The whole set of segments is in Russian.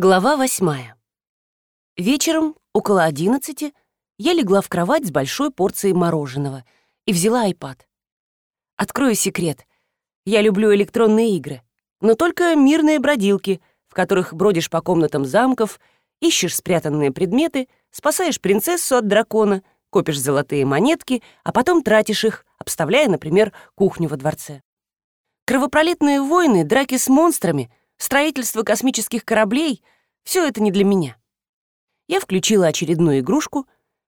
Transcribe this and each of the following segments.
Глава восьмая. Вечером, около одиннадцати, я легла в кровать с большой порцией мороженого и взяла айпад. Открою секрет. Я люблю электронные игры, но только мирные бродилки, в которых бродишь по комнатам замков, ищешь спрятанные предметы, спасаешь принцессу от дракона, копишь золотые монетки, а потом тратишь их, обставляя, например, кухню во дворце. Кровопролитные войны, драки с монстрами, строительство космических кораблей — все это не для меня. Я включила очередную игрушку,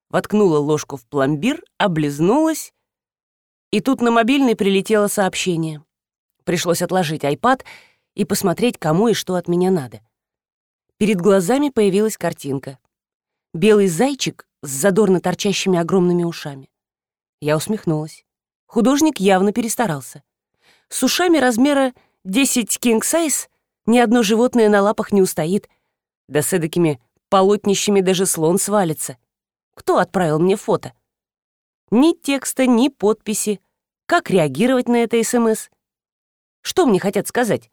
воткнула ложку в пломбир, облизнулась, и тут на мобильный прилетело сообщение. Пришлось отложить айпад и посмотреть, кому и что от меня надо. Перед глазами появилась картинка. Белый зайчик с задорно торчащими огромными ушами. Я усмехнулась. Художник явно перестарался. С ушами размера 10 king size ни одно животное на лапах не устоит. Да с эдакими полотнищами даже слон свалится. Кто отправил мне фото? Ни текста, ни подписи. Как реагировать на это СМС? Что мне хотят сказать?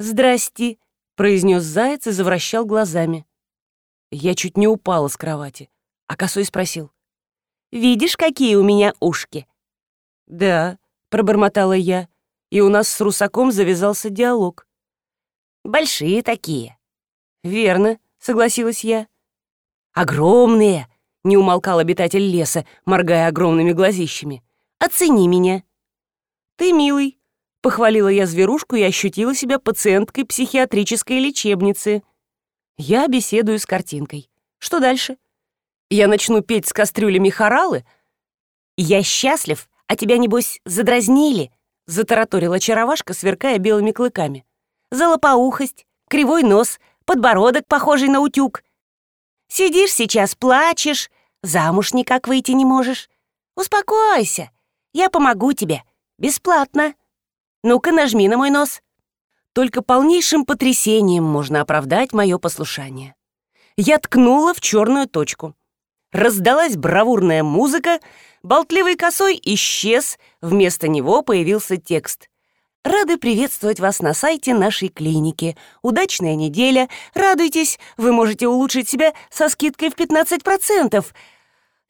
«Здрасте», — произнес заяц и завращал глазами. Я чуть не упала с кровати, а косой спросил. «Видишь, какие у меня ушки?» «Да», — пробормотала я, и у нас с Русаком завязался диалог. «Большие такие». «Верно», — согласилась я. «Огромные», — не умолкал обитатель леса, моргая огромными глазищами. «Оцени меня». «Ты милый», Похвалила я зверушку и ощутила себя пациенткой психиатрической лечебницы. Я беседую с картинкой. Что дальше? Я начну петь с кастрюлями хоралы? Я счастлив, а тебя, небось, задразнили, затараторила чаровашка, сверкая белыми клыками. Золопоухость, кривой нос, подбородок, похожий на утюг. Сидишь сейчас, плачешь, замуж никак выйти не можешь. Успокойся, я помогу тебе, бесплатно. Ну-ка, нажми на мой нос. Только полнейшим потрясением можно оправдать мое послушание. Я ткнула в черную точку. Раздалась бравурная музыка, болтливый косой исчез, вместо него появился текст. Рады приветствовать вас на сайте нашей клиники. Удачная неделя. Радуйтесь, вы можете улучшить себя со скидкой в 15%.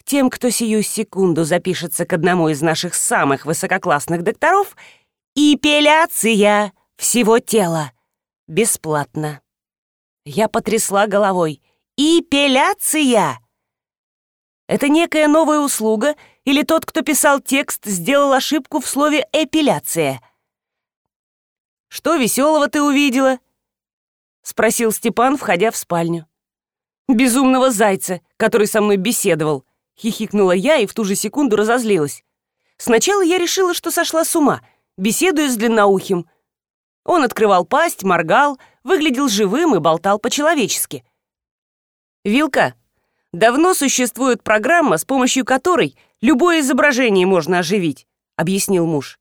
Тем, кто сию секунду запишется к одному из наших самых высококлассных докторов — Эпиляция всего тела. Бесплатно. Я потрясла головой. Эпиляция! Это некая новая услуга или тот, кто писал текст, сделал ошибку в слове «эпиляция»? «Что веселого ты увидела?» — спросил Степан, входя в спальню. «Безумного зайца, который со мной беседовал», — хихикнула я и в ту же секунду разозлилась. Сначала я решила, что сошла с ума — беседуя с длинноухим. Он открывал пасть, моргал, выглядел живым и болтал по-человечески. «Вилка, давно существует программа, с помощью которой любое изображение можно оживить», — объяснил муж.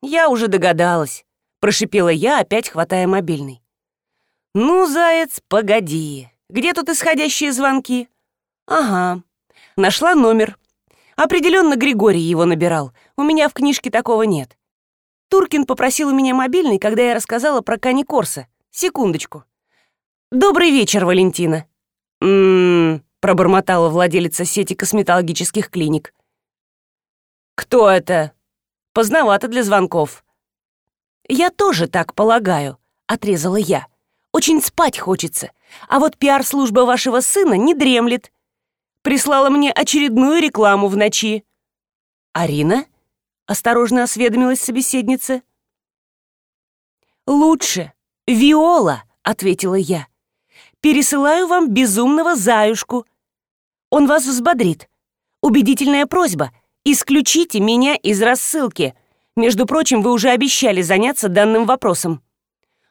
«Я уже догадалась», — прошипела я, опять хватая мобильный. «Ну, заяц, погоди. Где тут исходящие звонки?» «Ага. Нашла номер. Определенно Григорий его набирал. У меня в книжке такого нет. Туркин попросил у меня мобильный, когда я рассказала про Кани Корса. Секундочку. «Добрый вечер, Валентина». «М-м-м», пробормотала владелица сети косметологических клиник. «Кто это?» «Поздновато для звонков». «Я тоже так полагаю», — отрезала я. «Очень спать хочется, а вот пиар-служба вашего сына не дремлет. Прислала мне очередную рекламу в ночи». «Арина?» осторожно осведомилась собеседница. «Лучше. Виола», — ответила я. «Пересылаю вам безумного заюшку. Он вас взбодрит. Убедительная просьба. Исключите меня из рассылки. Между прочим, вы уже обещали заняться данным вопросом».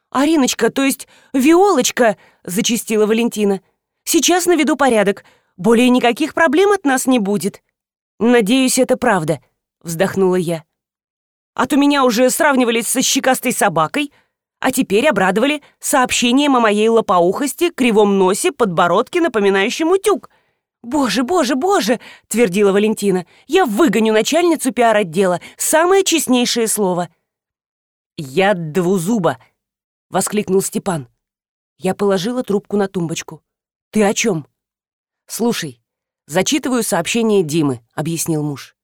«Ариночка, то есть Виолочка», — зачастила Валентина. «Сейчас наведу порядок. Более никаких проблем от нас не будет». «Надеюсь, это правда», вздохнула я. А то меня уже сравнивались со щекастой собакой, а теперь обрадовали сообщением о моей лопоухости, кривом носе, подбородке, напоминающем утюг. «Боже, боже, боже!» — твердила Валентина. «Я выгоню начальницу пиар-отдела. Самое честнейшее слово». «Я двузуба!» — воскликнул Степан. Я положила трубку на тумбочку. «Ты о чем? «Слушай, зачитываю сообщение Димы», — объяснил муж.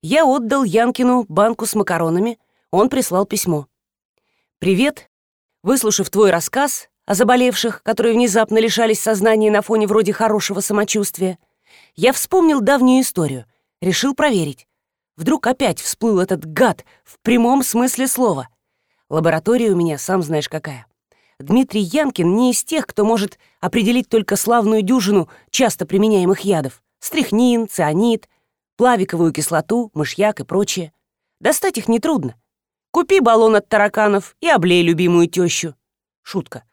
«Я отдал Янкину банку с макаронами, он прислал письмо. «Привет. Выслушав твой рассказ о заболевших, которые внезапно лишались сознания на фоне вроде хорошего самочувствия, я вспомнил давнюю историю, решил проверить. Вдруг опять всплыл этот гад в прямом смысле слова. Лаборатория у меня, сам знаешь какая. Дмитрий Янкин не из тех, кто может определить только славную дюжину часто применяемых ядов. Стрихнин, цианид, плавиковую кислоту, мышьяк и прочее. Достать их нетрудно. Купи баллон от тараканов и облей любимую тещу. Шутка.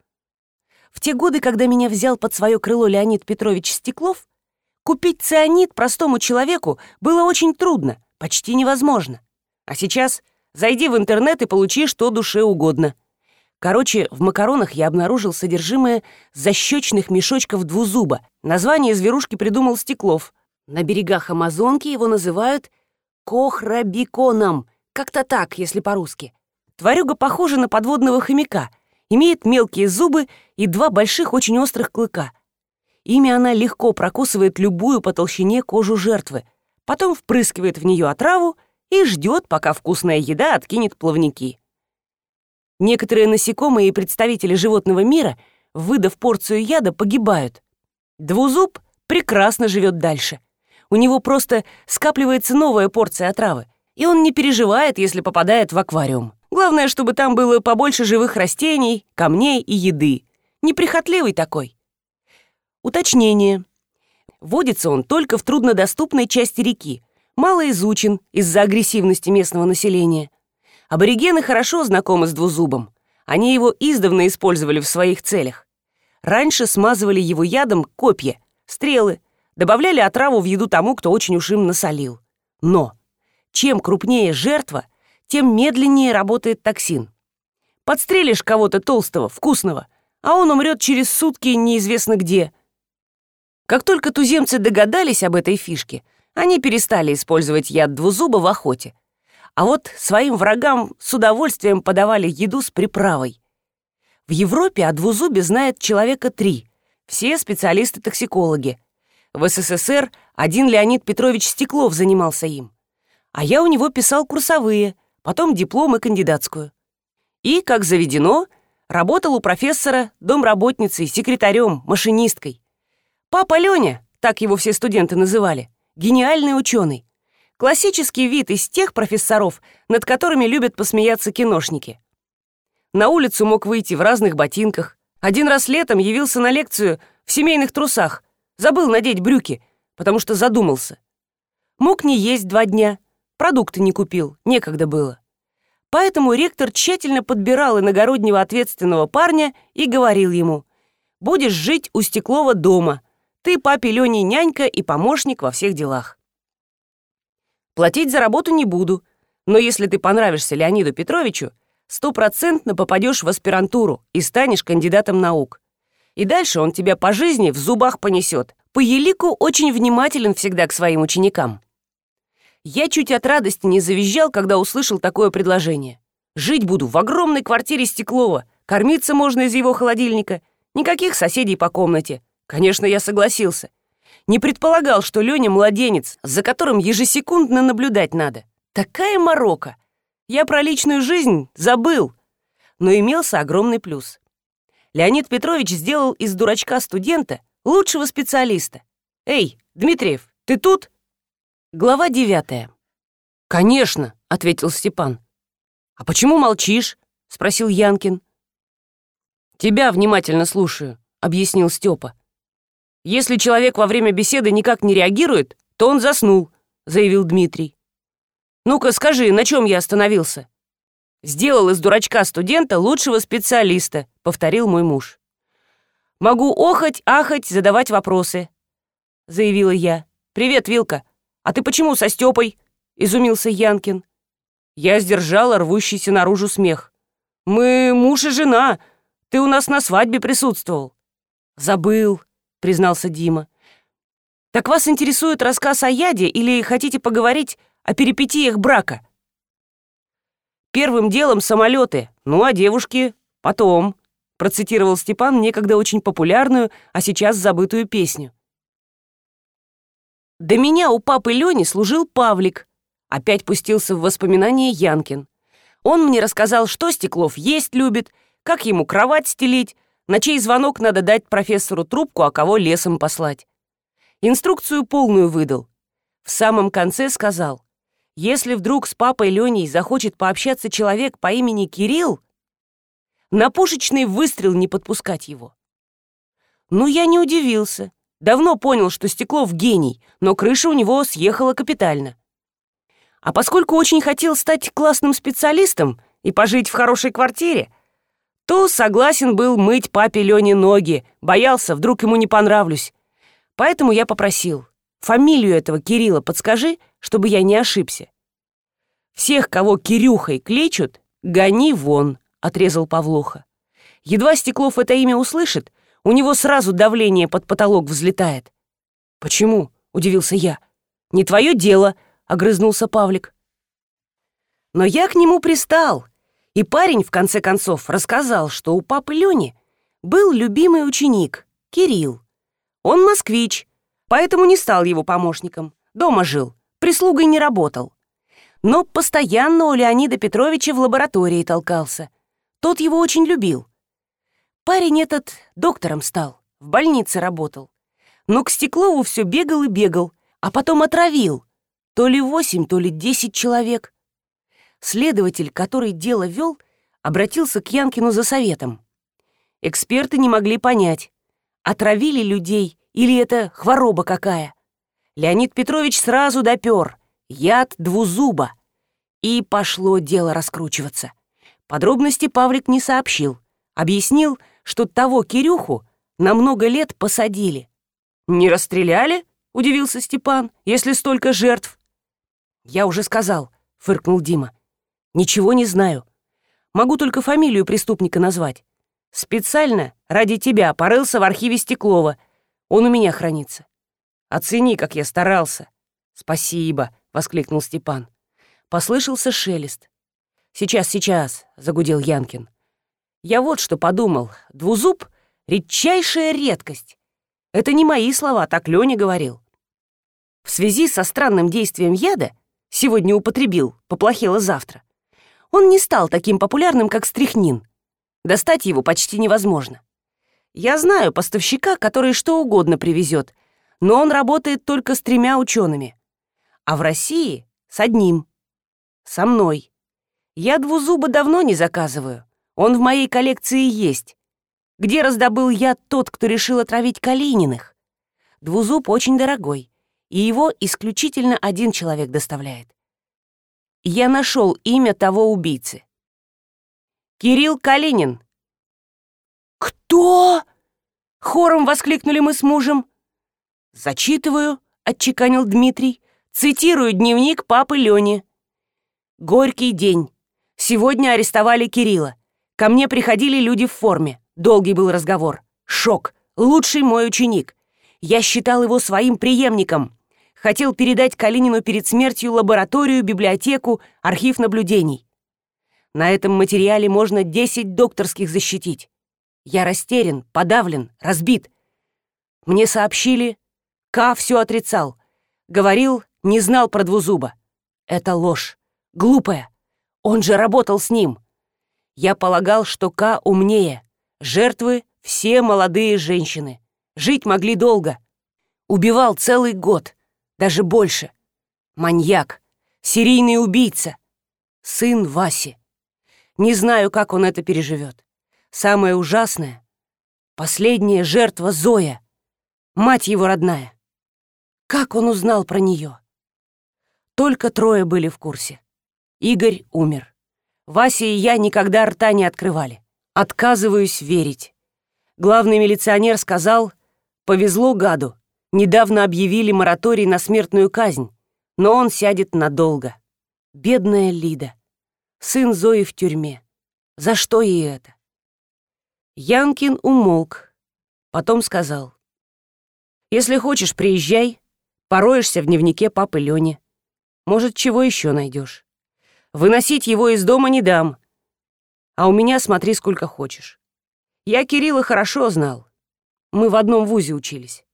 В те годы, когда меня взял под свое крыло Леонид Петрович Стеклов, купить цианид простому человеку было очень трудно — Почти невозможно. А сейчас зайди в интернет и получи что душе угодно. Короче, в макаронах я обнаружил содержимое защечных мешочков двузуба. Название зверушки придумал Стеклов. На берегах Амазонки его называют кохрабиконом. Как-то так, если по-русски. Тварюга похожа на подводного хомяка, имеет мелкие зубы и два больших очень острых клыка. Ими она легко прокусывает любую по толщине кожу жертвы — потом впрыскивает в нее отраву и ждет, пока вкусная еда откинет плавники. Некоторые насекомые и представители животного мира, выдав порцию яда, погибают. Двузуб прекрасно живет дальше. У него просто скапливается новая порция отравы, и он не переживает, если попадает в аквариум. Главное, чтобы там было побольше живых растений, камней и еды. Неприхотливый такой. Уточнение. Водится он только в труднодоступной части реки, мало изучен из-за агрессивности местного населения. Аборигены хорошо знакомы с двузубом. Они его издавна использовали в своих целях. Раньше смазывали его ядом копья, стрелы, добавляли отраву в еду тому, кто очень уж им насолил. Но чем крупнее жертва, тем медленнее работает токсин. Подстрелишь кого-то толстого, вкусного, а он умрет через сутки неизвестно где – как только туземцы догадались об этой фишке, они перестали использовать яд двузуба в охоте. А вот своим врагам с удовольствием подавали еду с приправой. В Европе о двузубе знает человека три. Все специалисты-токсикологи. В СССР один Леонид Петрович Стеклов занимался им. А я у него писал курсовые, потом диплом и кандидатскую. И, как заведено, работал у профессора, домработницей, секретарем, машинисткой. Папа Леня, так его все студенты называли, гениальный ученый. Классический вид из тех профессоров, над которыми любят посмеяться киношники. На улицу мог выйти в разных ботинках. Один раз летом явился на лекцию в семейных трусах. Забыл надеть брюки, потому что задумался. Мог не есть два дня. Продукты не купил, некогда было. Поэтому ректор тщательно подбирал иногороднего ответственного парня и говорил ему, «Будешь жить у Стеклова дома», ты папе Лене нянька и помощник во всех делах. Платить за работу не буду, но если ты понравишься Леониду Петровичу, стопроцентно попадешь в аспирантуру и станешь кандидатом наук. И дальше он тебя по жизни в зубах понесет. По елику очень внимателен всегда к своим ученикам. Я чуть от радости не завизжал, когда услышал такое предложение. Жить буду в огромной квартире Стеклова, кормиться можно из его холодильника, никаких соседей по комнате. Конечно, я согласился. Не предполагал, что Леня младенец, за которым ежесекундно наблюдать надо. Такая морока. Я про личную жизнь забыл. Но имелся огромный плюс. Леонид Петрович сделал из дурачка студента лучшего специалиста. «Эй, Дмитриев, ты тут?» Глава девятая. «Конечно», — ответил Степан. «А почему молчишь?» — спросил Янкин. «Тебя внимательно слушаю», — объяснил Степа. Если человек во время беседы никак не реагирует, то он заснул», — заявил Дмитрий. «Ну-ка, скажи, на чем я остановился?» «Сделал из дурачка студента лучшего специалиста», — повторил мой муж. «Могу охать, ахать, задавать вопросы», — заявила я. «Привет, Вилка. А ты почему со Степой?» — изумился Янкин. Я сдержала рвущийся наружу смех. «Мы муж и жена. Ты у нас на свадьбе присутствовал». «Забыл», признался Дима. «Так вас интересует рассказ о яде или хотите поговорить о перипетиях брака?» «Первым делом самолеты, ну а девушки потом», — процитировал Степан некогда очень популярную, а сейчас забытую песню. До меня у папы Лёни служил Павлик. Опять пустился в воспоминания Янкин. Он мне рассказал, что Стеклов есть любит, как ему кровать стелить, на чей звонок надо дать профессору трубку, а кого лесом послать. Инструкцию полную выдал. В самом конце сказал, если вдруг с папой Леней захочет пообщаться человек по имени Кирилл, на пушечный выстрел не подпускать его. Ну, я не удивился. Давно понял, что Стеклов гений, но крыша у него съехала капитально. А поскольку очень хотел стать классным специалистом и пожить в хорошей квартире, то согласен был мыть папе Лене ноги, боялся, вдруг ему не понравлюсь. Поэтому я попросил, фамилию этого Кирилла подскажи, чтобы я не ошибся. Всех, кого Кирюхой кличут, гони вон, отрезал Павлуха. Едва Стеклов это имя услышит, у него сразу давление под потолок взлетает. «Почему?» — удивился я. «Не твое дело», — огрызнулся Павлик. Но я к нему пристал, и парень, в конце концов, рассказал, что у папы Лёни был любимый ученик, Кирилл. Он москвич, поэтому не стал его помощником, дома жил, прислугой не работал. Но постоянно у Леонида Петровича в лаборатории толкался. Тот его очень любил. Парень этот доктором стал, в больнице работал. Но к Стеклову все бегал и бегал, а потом отравил. То ли восемь, то ли десять человек. Следователь, который дело вел, обратился к Янкину за советом. Эксперты не могли понять, отравили людей или это хвороба какая. Леонид Петрович сразу допер. Яд двузуба. И пошло дело раскручиваться. Подробности Павлик не сообщил. Объяснил, что того Кирюху на много лет посадили. «Не расстреляли?» — удивился Степан, «если столько жертв». «Я уже сказал», — фыркнул Дима. «Ничего не знаю. Могу только фамилию преступника назвать. Специально ради тебя порылся в архиве Стеклова. Он у меня хранится. Оцени, как я старался». «Спасибо», — воскликнул Степан. Послышался шелест. «Сейчас, сейчас», — загудел Янкин. Я вот что подумал. Двузуб — редчайшая редкость. Это не мои слова, так Лёня говорил. В связи со странным действием яда сегодня употребил, поплохело завтра. Он не стал таким популярным, как стрихнин. Достать его почти невозможно. Я знаю поставщика, который что угодно привезет, но он работает только с тремя учеными. А в России — с одним. Со мной. Я двузуба давно не заказываю. Он в моей коллекции есть. Где раздобыл я тот, кто решил отравить Калининых? Двузуб очень дорогой, и его исключительно один человек доставляет. Я нашел имя того убийцы. Кирилл Калинин. «Кто?» — хором воскликнули мы с мужем. «Зачитываю», — отчеканил Дмитрий, цитирую дневник папы Лёни. «Горький день. Сегодня арестовали Кирилла. Ко мне приходили люди в форме. Долгий был разговор. Шок. Лучший мой ученик. Я считал его своим преемником. Хотел передать Калинину перед смертью лабораторию, библиотеку, архив наблюдений. На этом материале можно 10 докторских защитить. Я растерян, подавлен, разбит. Мне сообщили, К все отрицал. Говорил, не знал про двузуба. Это ложь. Глупая. Он же работал с ним. Я полагал, что К умнее. Жертвы — все молодые женщины. Жить могли долго. Убивал целый год, даже больше. Маньяк, серийный убийца. Сын Васи. Не знаю, как он это переживет. Самое ужасное — последняя жертва Зоя, мать его родная. Как он узнал про нее? Только трое были в курсе. Игорь умер. Вася и я никогда рта не открывали. Отказываюсь верить. Главный милиционер сказал, повезло гаду. Недавно объявили мораторий на смертную казнь, но он сядет надолго. Бедная Лида. Сын Зои в тюрьме. За что ей это? Янкин умолк, потом сказал. «Если хочешь, приезжай, пороешься в дневнике папы Лёни. Может, чего еще найдешь. Выносить его из дома не дам. А у меня смотри сколько хочешь. Я Кирилла хорошо знал. Мы в одном вузе учились.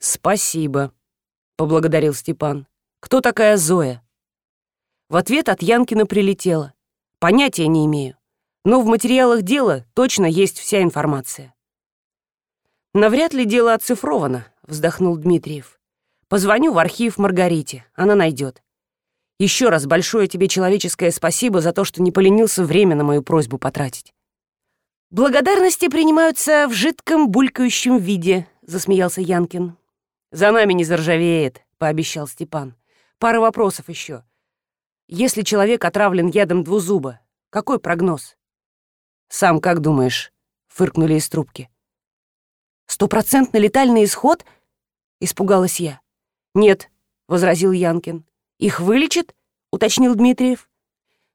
«Спасибо», — поблагодарил Степан. «Кто такая Зоя?» В ответ от Янкина прилетело. «Понятия не имею. Но в материалах дела точно есть вся информация». «Навряд ли дело оцифровано», — вздохнул Дмитриев. «Позвоню в архив Маргарите, она найдет. Еще раз большое тебе человеческое спасибо за то, что не поленился время на мою просьбу потратить». «Благодарности принимаются в жидком булькающем виде», — засмеялся Янкин. «За нами не заржавеет», — пообещал Степан. «Пара вопросов еще. Если человек отравлен ядом двузуба, какой прогноз?» «Сам как думаешь?» — фыркнули из трубки. «Стопроцентно летальный исход?» — испугалась я. «Нет», — возразил Янкин. «Их вылечат?» — уточнил Дмитриев.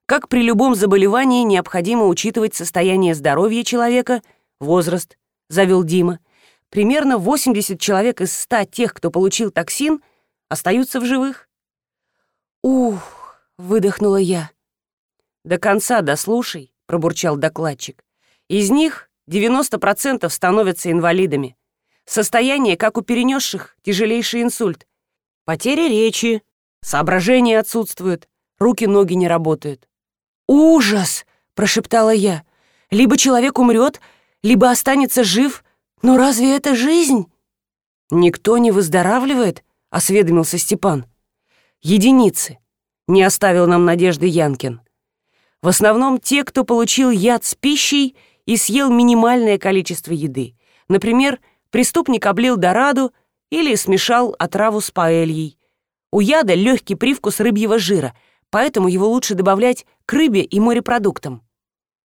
«Как при любом заболевании необходимо учитывать состояние здоровья человека, возраст», — завел Дима примерно 80 человек из 100 тех, кто получил токсин, остаются в живых. «Ух!» — выдохнула я. «До конца дослушай», — пробурчал докладчик. «Из них 90% становятся инвалидами. Состояние, как у перенесших, тяжелейший инсульт. Потеря речи, соображения отсутствуют, руки-ноги не работают». «Ужас!» — прошептала я. «Либо человек умрет, либо останется жив, «Но разве это жизнь?» «Никто не выздоравливает?» — осведомился Степан. «Единицы», — не оставил нам надежды Янкин. «В основном те, кто получил яд с пищей и съел минимальное количество еды. Например, преступник облил дораду или смешал отраву с паэльей. У яда легкий привкус рыбьего жира, поэтому его лучше добавлять к рыбе и морепродуктам.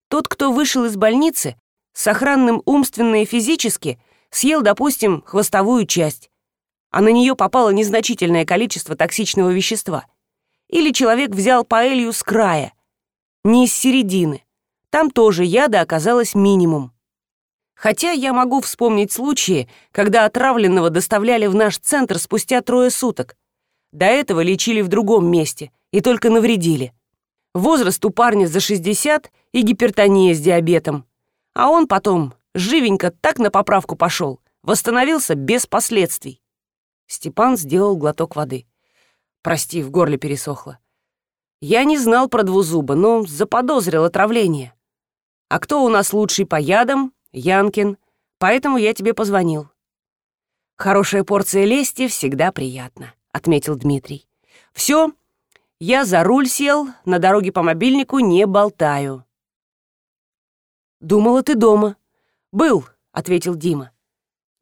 Тот, кто вышел из больницы, сохранным умственно и физически, съел, допустим, хвостовую часть, а на нее попало незначительное количество токсичного вещества. Или человек взял паэлью с края, не из середины. Там тоже яда оказалось минимум. Хотя я могу вспомнить случаи, когда отравленного доставляли в наш центр спустя трое суток. До этого лечили в другом месте и только навредили. Возраст у парня за 60 и гипертония с диабетом. А он потом живенько так на поправку пошел, восстановился без последствий. Степан сделал глоток воды. Прости, в горле пересохло. Я не знал про двузуба, но заподозрил отравление. А кто у нас лучший по ядам? Янкин. Поэтому я тебе позвонил. Хорошая порция лести всегда приятно, отметил Дмитрий. Все, я за руль сел, на дороге по мобильнику не болтаю. «Думала, ты дома». «Был», — ответил Дима.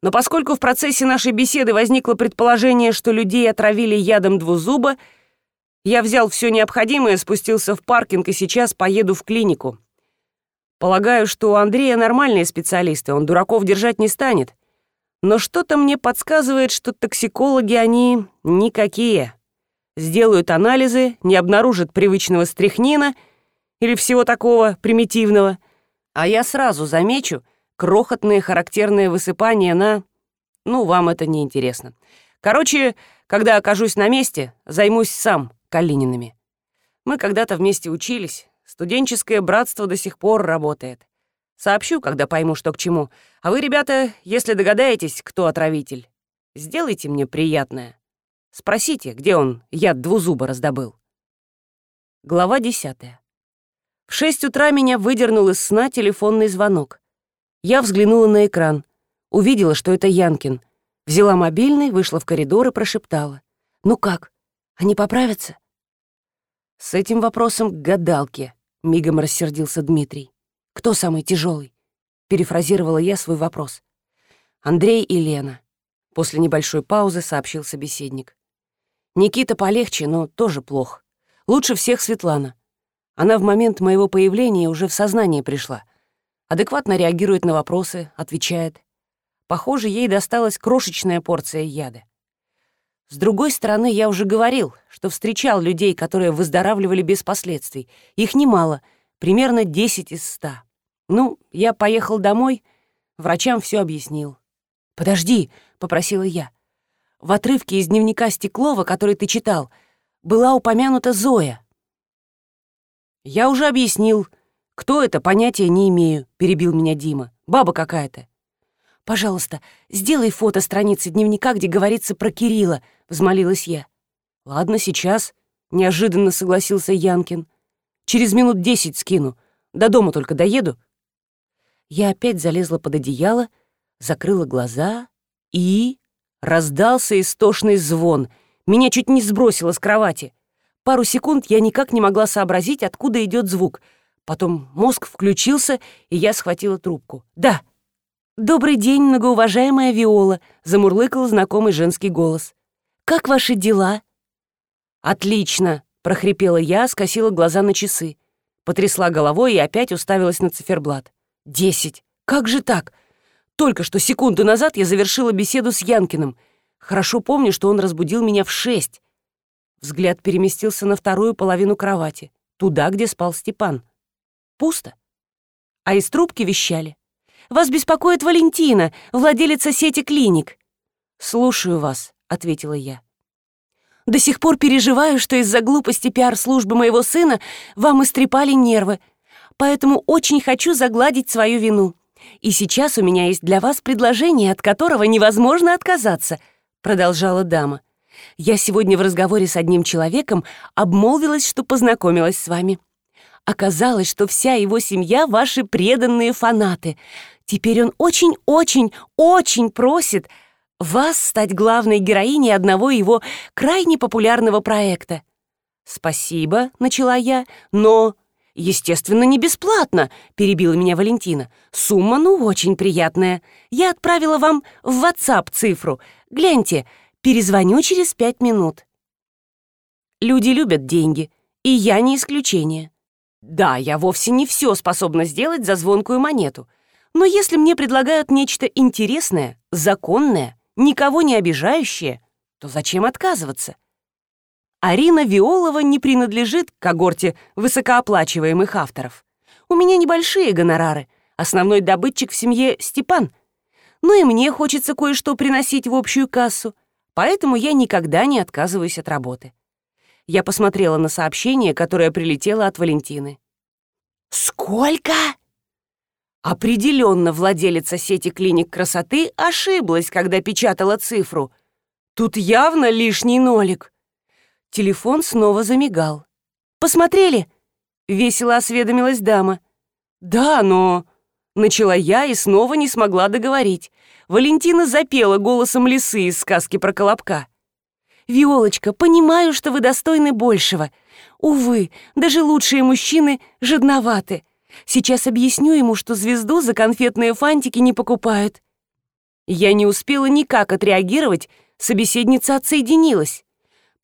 «Но поскольку в процессе нашей беседы возникло предположение, что людей отравили ядом двузуба, я взял все необходимое, спустился в паркинг и сейчас поеду в клинику. Полагаю, что у Андрея нормальные специалисты, он дураков держать не станет. Но что-то мне подсказывает, что токсикологи они никакие. Сделают анализы, не обнаружат привычного стряхнина или всего такого примитивного — а я сразу замечу крохотные характерные высыпания на... Ну, вам это не интересно. Короче, когда окажусь на месте, займусь сам Калининами. Мы когда-то вместе учились. Студенческое братство до сих пор работает. Сообщу, когда пойму, что к чему. А вы, ребята, если догадаетесь, кто отравитель, сделайте мне приятное. Спросите, где он яд двузуба раздобыл. Глава десятая. В шесть утра меня выдернул из сна телефонный звонок. Я взглянула на экран. Увидела, что это Янкин. Взяла мобильный, вышла в коридор и прошептала. «Ну как? Они поправятся?» «С этим вопросом к гадалке», — мигом рассердился Дмитрий. «Кто самый тяжелый? перефразировала я свой вопрос. «Андрей и Лена», — после небольшой паузы сообщил собеседник. «Никита полегче, но тоже плохо. Лучше всех Светлана. Она в момент моего появления уже в сознание пришла. Адекватно реагирует на вопросы, отвечает. Похоже, ей досталась крошечная порция яда. С другой стороны, я уже говорил, что встречал людей, которые выздоравливали без последствий. Их немало, примерно 10 из 100. Ну, я поехал домой, врачам все объяснил. «Подожди», — попросила я. В отрывке из дневника Стеклова, который ты читал, была упомянута Зоя. Я уже объяснил, «Кто это, понятия не имею», — перебил меня Дима. «Баба какая-то». «Пожалуйста, сделай фото страницы дневника, где говорится про Кирилла», — взмолилась я. «Ладно, сейчас», — неожиданно согласился Янкин. «Через минут десять скину. До дома только доеду». Я опять залезла под одеяло, закрыла глаза и... Раздался истошный звон. Меня чуть не сбросило с кровати. Пару секунд я никак не могла сообразить, откуда идет звук. Потом мозг включился, и я схватила трубку. «Да!» «Добрый день, многоуважаемая Виола», — замурлыкал знакомый женский голос. «Как ваши дела?» «Отлично!» — прохрипела я, скосила глаза на часы. Потрясла головой и опять уставилась на циферблат. «Десять! Как же так? Только что секунду назад я завершила беседу с Янкиным. Хорошо помню, что он разбудил меня в шесть. Взгляд переместился на вторую половину кровати, туда, где спал Степан. Пусто. А из трубки вещали. «Вас беспокоит Валентина, владелица сети клиник». «Слушаю вас», — ответила я. «До сих пор переживаю, что из-за глупости пиар-службы моего сына вам истрепали нервы, поэтому очень хочу загладить свою вину. И сейчас у меня есть для вас предложение, от которого невозможно отказаться», — продолжала дама. «Я сегодня в разговоре с одним человеком обмолвилась, что познакомилась с вами. Оказалось, что вся его семья — ваши преданные фанаты. Теперь он очень-очень-очень просит вас стать главной героиней одного его крайне популярного проекта». «Спасибо», — начала я, — «но...» «Естественно, не бесплатно», — перебила меня Валентина. «Сумма, ну, очень приятная. Я отправила вам в WhatsApp цифру. Гляньте, перезвоню через пять минут». Люди любят деньги, и я не исключение. Да, я вовсе не все способна сделать за звонкую монету. Но если мне предлагают нечто интересное, законное, никого не обижающее, то зачем отказываться? Арина Виолова не принадлежит к когорте высокооплачиваемых авторов. У меня небольшие гонорары. Основной добытчик в семье Степан. Ну и мне хочется кое-что приносить в общую кассу, поэтому я никогда не отказываюсь от работы. Я посмотрела на сообщение, которое прилетело от Валентины. «Сколько?» Определенно владелица сети клиник красоты ошиблась, когда печатала цифру. Тут явно лишний нолик. Телефон снова замигал. «Посмотрели?» — весело осведомилась дама. «Да, но...» Начала я и снова не смогла договорить. Валентина запела голосом лисы из сказки про Колобка. «Виолочка, понимаю, что вы достойны большего. Увы, даже лучшие мужчины жадноваты. Сейчас объясню ему, что звезду за конфетные фантики не покупают». Я не успела никак отреагировать, собеседница отсоединилась.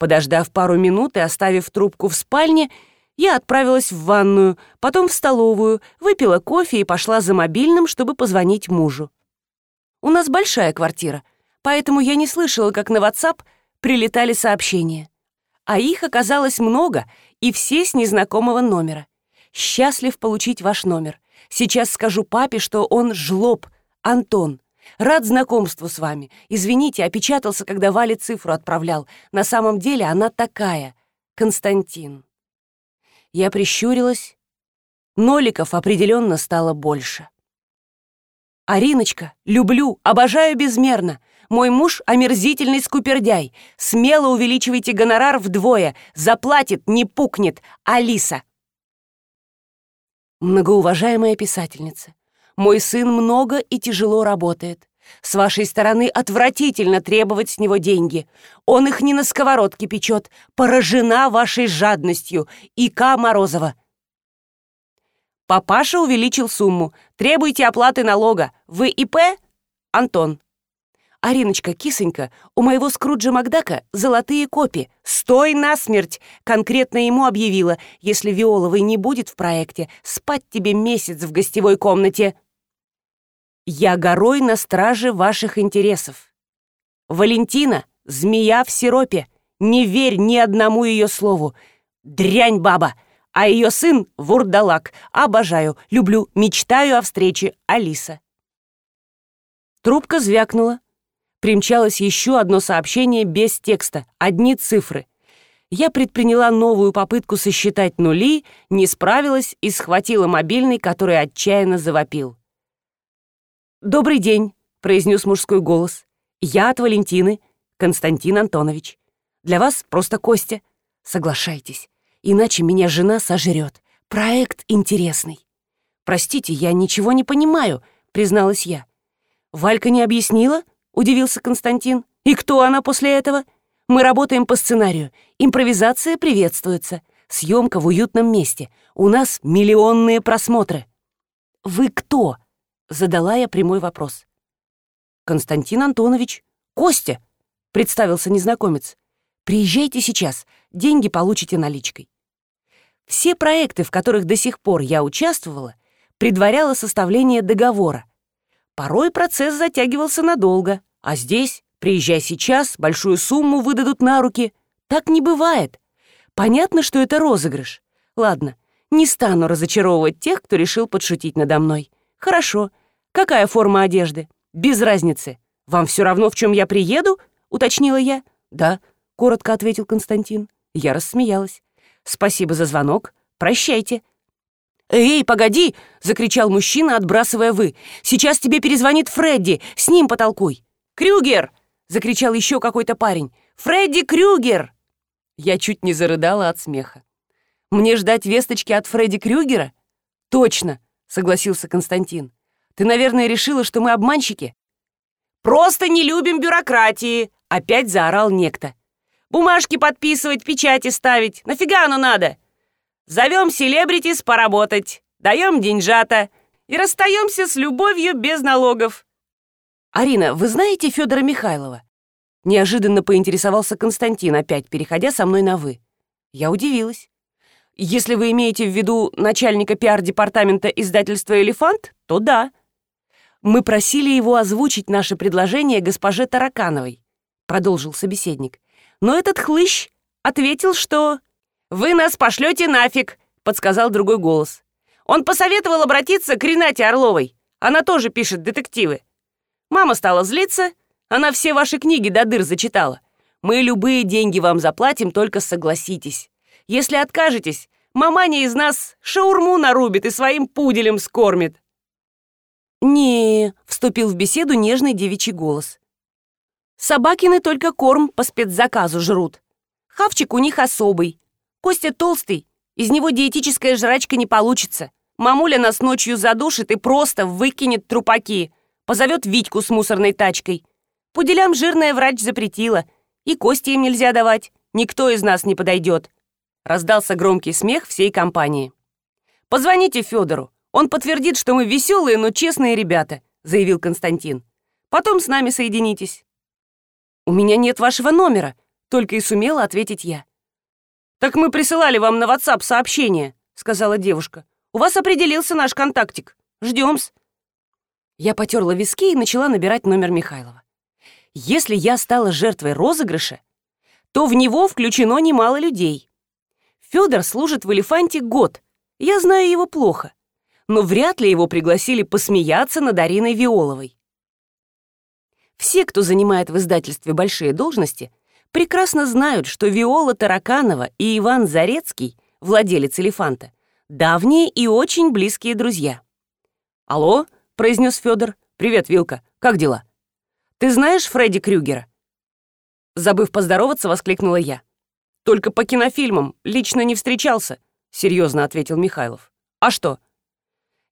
Подождав пару минут и оставив трубку в спальне, я отправилась в ванную, потом в столовую, выпила кофе и пошла за мобильным, чтобы позвонить мужу. У нас большая квартира, поэтому я не слышала, как на WhatsApp прилетали сообщения. А их оказалось много, и все с незнакомого номера. Счастлив получить ваш номер. Сейчас скажу папе, что он жлоб, Антон. Рад знакомству с вами. Извините, опечатался, когда Вале цифру отправлял. На самом деле она такая. Константин. Я прищурилась. Ноликов определенно стало больше. «Ариночка, люблю, обожаю безмерно. Мой муж — омерзительный скупердяй. Смело увеличивайте гонорар вдвое. Заплатит, не пукнет. Алиса». Многоуважаемая писательница, мой сын много и тяжело работает. С вашей стороны отвратительно требовать с него деньги. Он их не на сковородке печет. Поражена вашей жадностью. Ика Морозова. Папаша увеличил сумму. Требуйте оплаты налога. Вы ИП? Антон. Ариночка, кисонька, у моего Скруджа Макдака золотые копи. Стой насмерть! Конкретно ему объявила, если Виоловой не будет в проекте, спать тебе месяц в гостевой комнате. Я горой на страже ваших интересов. Валентина — змея в сиропе. Не верь ни одному ее слову. Дрянь баба. А ее сын — вурдалак. Обожаю, люблю, мечтаю о встрече. Алиса. Трубка звякнула. Примчалось еще одно сообщение без текста, одни цифры. Я предприняла новую попытку сосчитать нули, не справилась и схватила мобильный, который отчаянно завопил. «Добрый день», — произнес мужской голос. «Я от Валентины, Константин Антонович. Для вас просто Костя. Соглашайтесь, иначе меня жена сожрет. Проект интересный». «Простите, я ничего не понимаю», — призналась я. «Валька не объяснила?» — удивился Константин. «И кто она после этого?» «Мы работаем по сценарию. Импровизация приветствуется. Съемка в уютном месте. У нас миллионные просмотры». «Вы кто?» — задала я прямой вопрос. «Константин Антонович. Костя!» — представился незнакомец. «Приезжайте сейчас. Деньги получите наличкой». Все проекты, в которых до сих пор я участвовала, предваряло составление договора. Порой процесс затягивался надолго, а здесь, приезжай сейчас, большую сумму выдадут на руки. Так не бывает. Понятно, что это розыгрыш. Ладно, не стану разочаровывать тех, кто решил подшутить надо мной. Хорошо. Какая форма одежды? Без разницы. Вам все равно, в чем я приеду? Уточнила я. Да, коротко ответил Константин. Я рассмеялась. Спасибо за звонок. Прощайте. «Эй, погоди!» — закричал мужчина, отбрасывая «вы». «Сейчас тебе перезвонит Фредди, с ним потолкуй!» «Крюгер!» — закричал еще какой-то парень. «Фредди Крюгер!» Я чуть не зарыдала от смеха. «Мне ждать весточки от Фредди Крюгера?» «Точно!» — согласился Константин. «Ты, наверное, решила, что мы обманщики?» «Просто не любим бюрократии!» — опять заорал некто. «Бумажки подписывать, печати ставить. Нафига оно надо?» Зовем селебритис поработать, даем деньжата и расстаемся с любовью без налогов. Арина, вы знаете Федора Михайлова? Неожиданно поинтересовался Константин, опять переходя со мной на «вы». Я удивилась. Если вы имеете в виду начальника пиар-департамента издательства «Элефант», то да. Мы просили его озвучить наше предложение госпоже Таракановой, продолжил собеседник. Но этот хлыщ ответил, что «Вы нас пошлете нафиг», — подсказал другой голос. Он посоветовал обратиться к Ренате Орловой. Она тоже пишет детективы. Мама стала злиться, она все ваши книги до дыр зачитала. Мы любые деньги вам заплатим, только согласитесь. Если откажетесь, маманя из нас шаурму нарубит и своим пуделем скормит. «Не», — вступил в беседу нежный девичий голос. «Собакины только корм по спецзаказу жрут. Хавчик у них особый, Костя толстый, из него диетическая жрачка не получится. Мамуля нас ночью задушит и просто выкинет трупаки. Позовет Витьку с мусорной тачкой. Пуделям жирная врач запретила. И кости им нельзя давать. Никто из нас не подойдет. Раздался громкий смех всей компании. «Позвоните Федору. Он подтвердит, что мы веселые, но честные ребята», заявил Константин. «Потом с нами соединитесь». «У меня нет вашего номера», только и сумела ответить я. «Так мы присылали вам на WhatsApp сообщение», — сказала девушка. «У вас определился наш контактик. Ждем-с». Я потерла виски и начала набирать номер Михайлова. Если я стала жертвой розыгрыша, то в него включено немало людей. Федор служит в «Элефанте» год. Я знаю его плохо. Но вряд ли его пригласили посмеяться над Ариной Виоловой. Все, кто занимает в издательстве большие должности — прекрасно знают, что Виола Тараканова и Иван Зарецкий, владелец «Элефанта», давние и очень близкие друзья. «Алло», — произнес Федор. «Привет, Вилка. Как дела?» «Ты знаешь Фредди Крюгера?» Забыв поздороваться, воскликнула я. «Только по кинофильмам. Лично не встречался», — серьезно ответил Михайлов. «А что?»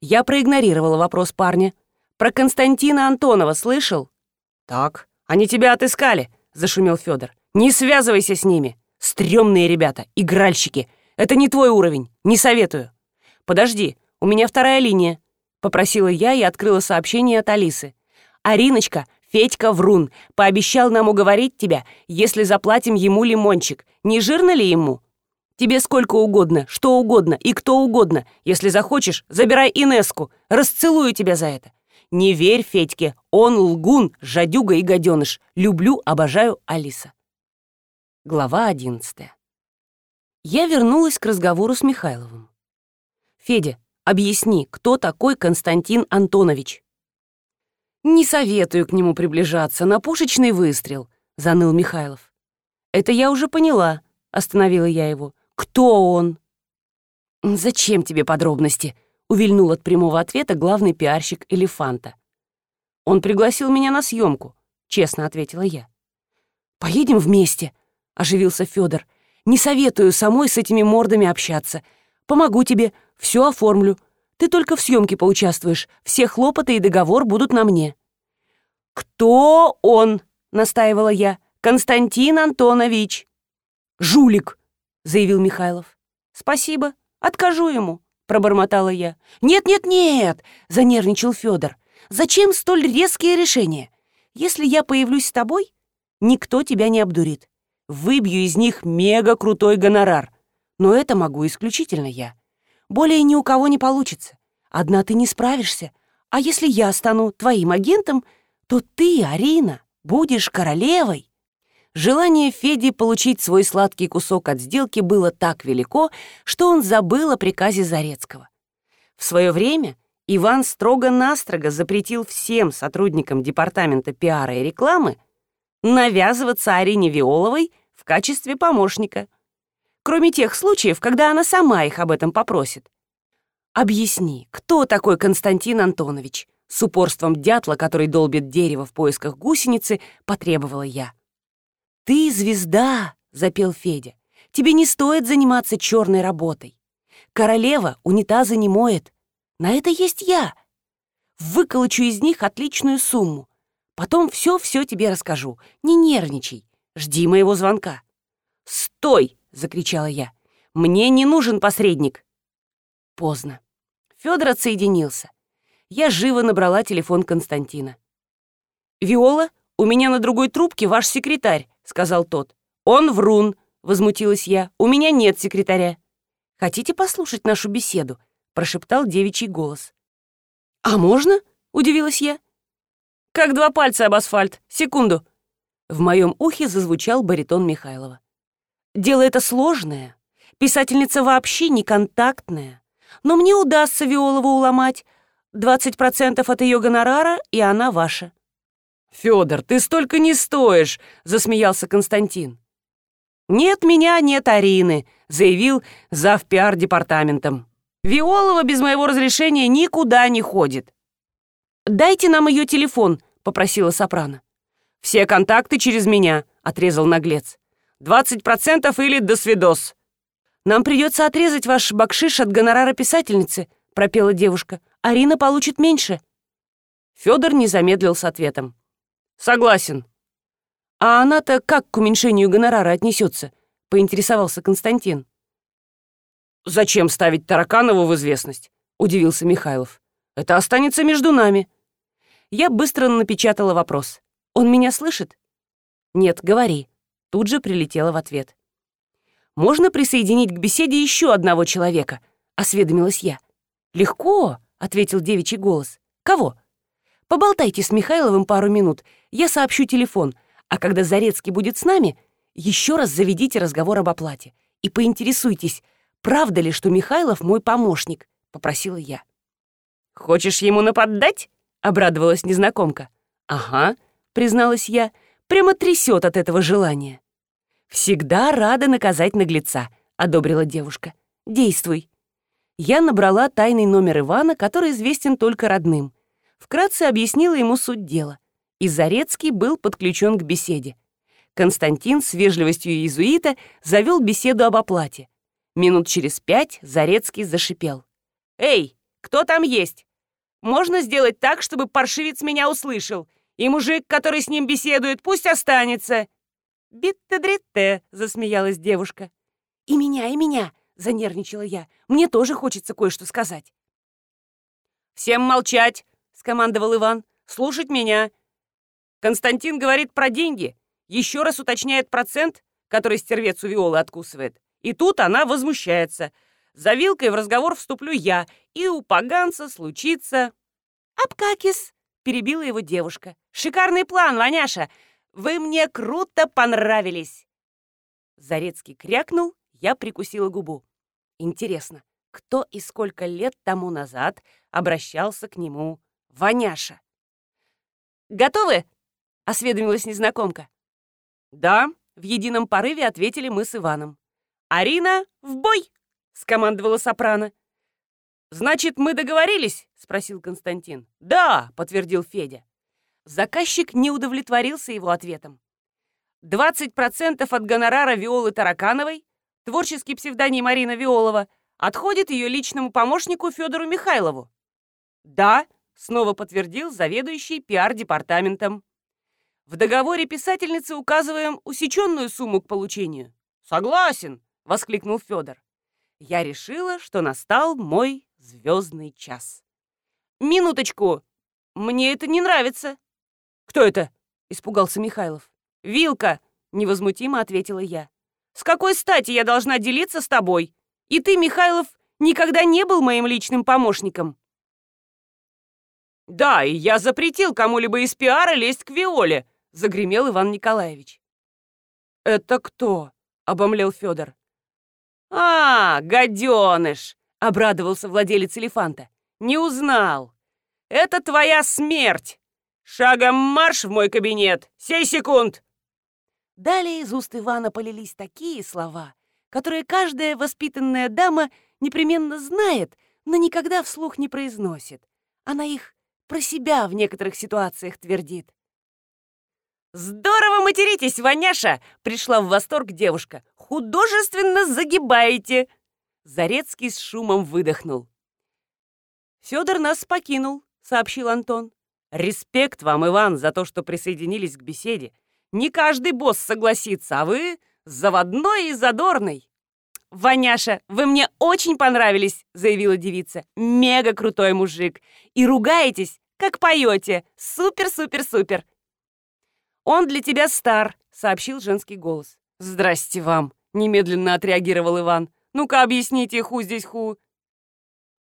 Я проигнорировала вопрос парня. «Про Константина Антонова слышал?» «Так, они тебя отыскали», — зашумел Федор. Не связывайся с ними. Стремные ребята, игральщики. Это не твой уровень. Не советую. Подожди, у меня вторая линия. Попросила я и открыла сообщение от Алисы. Ариночка, Федька Врун, пообещал нам уговорить тебя, если заплатим ему лимончик. Не жирно ли ему? Тебе сколько угодно, что угодно и кто угодно. Если захочешь, забирай Инеску. Расцелую тебя за это. Не верь Федьке, он лгун, жадюга и гаденыш. Люблю, обожаю Алиса. Глава одиннадцатая. Я вернулась к разговору с Михайловым. «Федя, объясни, кто такой Константин Антонович?» «Не советую к нему приближаться, на пушечный выстрел», — заныл Михайлов. «Это я уже поняла. остановила я его. «Кто он?» «Зачем тебе подробности?» — увильнул от прямого ответа главный пиарщик «Элефанта». «Он пригласил меня на съемку», — честно ответила я. «Поедем вместе», — оживился Федор. «Не советую самой с этими мордами общаться. Помогу тебе, все оформлю. Ты только в съемке поучаствуешь. Все хлопоты и договор будут на мне». «Кто он?» — настаивала я. «Константин Антонович». «Жулик», — заявил Михайлов. «Спасибо, откажу ему», — пробормотала я. «Нет-нет-нет», — занервничал Федор. «Зачем столь резкие решения? Если я появлюсь с тобой, никто тебя не обдурит. Выбью из них мега-крутой гонорар. Но это могу исключительно я. Более ни у кого не получится. Одна ты не справишься. А если я стану твоим агентом, то ты, Арина, будешь королевой. Желание Феди получить свой сладкий кусок от сделки было так велико, что он забыл о приказе Зарецкого. В свое время Иван строго-настрого запретил всем сотрудникам Департамента пиара и рекламы навязываться Арине Виоловой в качестве помощника, кроме тех случаев, когда она сама их об этом попросит. «Объясни, кто такой Константин Антонович?» С упорством дятла, который долбит дерево в поисках гусеницы, потребовала я. «Ты звезда!» — запел Федя. «Тебе не стоит заниматься черной работой. Королева унитазы не моет. На это есть я. Выколочу из них отличную сумму. Потом все-все тебе расскажу. Не нервничай. Жди моего звонка». «Стой!» — закричала я. «Мне не нужен посредник». Поздно. Федор отсоединился. Я живо набрала телефон Константина. «Виола, у меня на другой трубке ваш секретарь. — сказал тот. «Он врун», — возмутилась я. «У меня нет секретаря». «Хотите послушать нашу беседу?» — прошептал девичий голос. «А можно?» — удивилась я. «Как два пальца об асфальт. Секунду». В моем ухе зазвучал баритон Михайлова. «Дело это сложное. Писательница вообще не контактная. Но мне удастся Виолову уломать. 20% от ее гонорара, и она ваша». «Федор, ты столько не стоишь!» — засмеялся Константин. «Нет меня, нет Арины», — заявил зав пиар-департаментом. «Виолова без моего разрешения никуда не ходит». «Дайте нам ее телефон», — попросила Сопрано. «Все контакты через меня», — отрезал наглец. «Двадцать процентов или до свидос». «Нам придется отрезать ваш бакшиш от гонорара писательницы», — пропела девушка. «Арина получит меньше». Федор не замедлил с ответом. Согласен. А она-то как к уменьшению гонорара отнесется? Поинтересовался Константин. Зачем ставить Тараканову в известность? Удивился Михайлов. Это останется между нами. Я быстро напечатала вопрос. Он меня слышит? Нет, говори. Тут же прилетела в ответ. Можно присоединить к беседе еще одного человека? Осведомилась я. Легко, ответил девичий голос. Кого? Поболтайте с Михайловым пару минут, я сообщу телефон, а когда Зарецкий будет с нами, еще раз заведите разговор об оплате и поинтересуйтесь, правда ли, что Михайлов мой помощник, попросила я. Хочешь ему нападать? обрадовалась незнакомка. Ага, призналась я, прямо трясет от этого желания. Всегда рада наказать наглеца, одобрила девушка. Действуй. Я набрала тайный номер Ивана, который известен только родным — Вкратце объяснила ему суть дела. И Зарецкий был подключен к беседе. Константин с вежливостью иезуита завел беседу об оплате. Минут через пять Зарецкий зашипел. «Эй, кто там есть? Можно сделать так, чтобы паршивец меня услышал, и мужик, который с ним беседует, пусть останется». «Битте-дритте», — засмеялась девушка. «И меня, и меня», — занервничала я. «Мне тоже хочется кое-что сказать». «Всем молчать!» скомандовал Иван. «Слушать меня. Константин говорит про деньги, еще раз уточняет процент, который стервец у Виолы откусывает. И тут она возмущается. За вилкой в разговор вступлю я, и у поганца случится... «Апкакис!» — перебила его девушка. «Шикарный план, Ваняша! Вы мне круто понравились!» Зарецкий крякнул, я прикусила губу. Интересно, кто и сколько лет тому назад обращался к нему Ваняша. «Готовы?» — осведомилась незнакомка. «Да», — в едином порыве ответили мы с Иваном. «Арина, в бой!» — скомандовала сопрано. «Значит, мы договорились?» — спросил Константин. «Да», — подтвердил Федя. Заказчик не удовлетворился его ответом. 20% от гонорара Виолы Таракановой, творческий псевдоним Марина Виолова, отходит ее личному помощнику Федору Михайлову. «Да», — снова подтвердил заведующий пиар-департаментом. «В договоре писательницы указываем усеченную сумму к получению». «Согласен», — воскликнул Федор. Я решила, что настал мой звездный час. «Минуточку! Мне это не нравится!» «Кто это?» — испугался Михайлов. «Вилка!» — невозмутимо ответила я. «С какой стати я должна делиться с тобой? И ты, Михайлов, никогда не был моим личным помощником!» «Да, и я запретил кому-либо из пиара лезть к Виоле!» — загремел Иван Николаевич. «Это кто?» — обомлел Федор. «А, гаденыш!» — обрадовался владелец элефанта. «Не узнал! Это твоя смерть! Шагом марш в мой кабинет! Сей секунд!» Далее из уст Ивана полились такие слова, которые каждая воспитанная дама непременно знает, но никогда вслух не произносит. Она их про себя в некоторых ситуациях твердит. «Здорово материтесь, Ваняша!» — пришла в восторг девушка. «Художественно загибаете!» Зарецкий с шумом выдохнул. «Федор нас покинул», — сообщил Антон. «Респект вам, Иван, за то, что присоединились к беседе. Не каждый босс согласится, а вы заводной и задорный». «Ваняша, вы мне очень понравились», — заявила девица. «Мега крутой мужик. И ругаетесь, как поете. Супер-супер-супер. «Он для тебя стар», — сообщил женский голос. «Здрасте вам», — немедленно отреагировал Иван. «Ну-ка, объясните, ху здесь ху».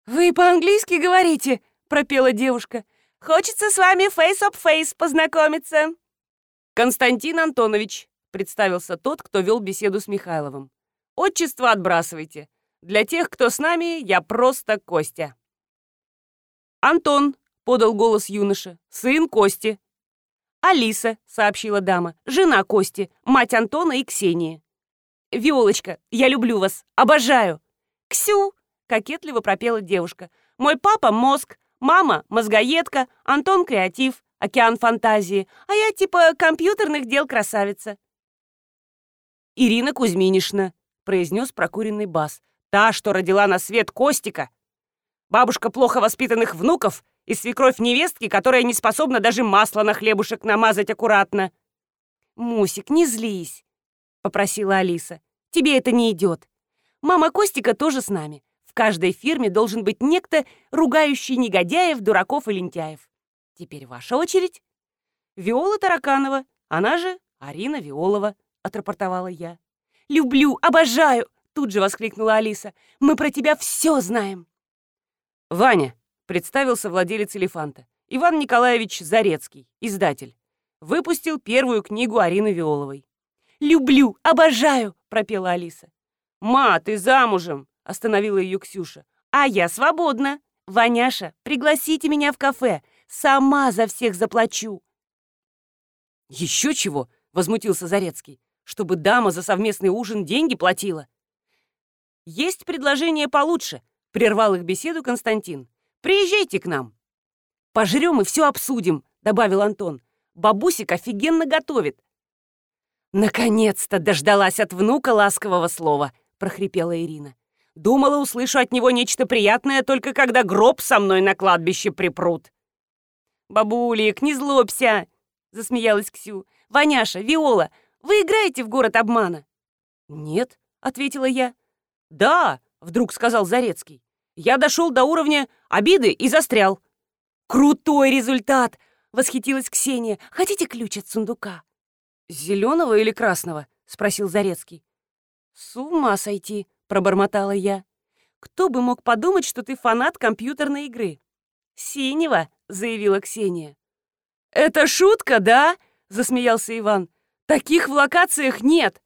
«Вы по-английски говорите?» — пропела девушка. «Хочется с вами фейс об фейс познакомиться». «Константин Антонович», — представился тот, кто вел беседу с Михайловым. «Отчество отбрасывайте. Для тех, кто с нами, я просто Костя». «Антон», — подал голос юноша, — «сын Кости». «Алиса», — сообщила дама, — «жена Кости, мать Антона и Ксении». «Виолочка, я люблю вас, обожаю». «Ксю», — кокетливо пропела девушка, — «мой папа — мозг, мама — мозгоедка, Антон — креатив, океан фантазии, а я типа компьютерных дел красавица». «Ирина Кузьминишна», — произнес прокуренный бас, — «та, что родила на свет Костика. Бабушка плохо воспитанных внуков и свекровь невестки, которая не способна даже масло на хлебушек намазать аккуратно. «Мусик, не злись», — попросила Алиса. «Тебе это не идет. Мама Костика тоже с нами. Каждой фирме должен быть некто, ругающий негодяев, дураков и лентяев. Теперь ваша очередь». «Виола Тараканова, она же Арина Виолова», — отрапортовала я. «Люблю, обожаю!» — тут же воскликнула Алиса. «Мы про тебя все знаем!» «Ваня, представился владелец «Элефанта». Иван Николаевич Зарецкий, издатель. Выпустил первую книгу Арины Виоловой. «Люблю, обожаю!» — пропела Алиса. «Ма, ты замужем!» — остановила ее Ксюша. «А я свободна! Ваняша, пригласите меня в кафе! Сама за всех заплачу!» «Еще чего!» — возмутился Зарецкий. «Чтобы дама за совместный ужин деньги платила!» «Есть предложение получше!» — прервал их беседу Константин. Приезжайте к нам. Пожрем и все обсудим, добавил Антон. Бабусик офигенно готовит. Наконец-то дождалась от внука ласкового слова, прохрипела Ирина. Думала, услышу от него нечто приятное, только когда гроб со мной на кладбище припрут. «Бабулик, не злобся!» — засмеялась Ксю. «Ваняша, Виола, вы играете в город обмана?» «Нет», — ответила я. «Да», — вдруг сказал Зарецкий. Я дошел до уровня обиды и застрял. «Крутой результат!» — восхитилась Ксения. «Хотите ключ от сундука?» «Зеленого или красного?» — спросил Зарецкий. «С ума сойти!» — пробормотала я. «Кто бы мог подумать, что ты фанат компьютерной игры?» «Синего!» — заявила Ксения. «Это шутка, да?» — засмеялся Иван. «Таких в локациях нет!»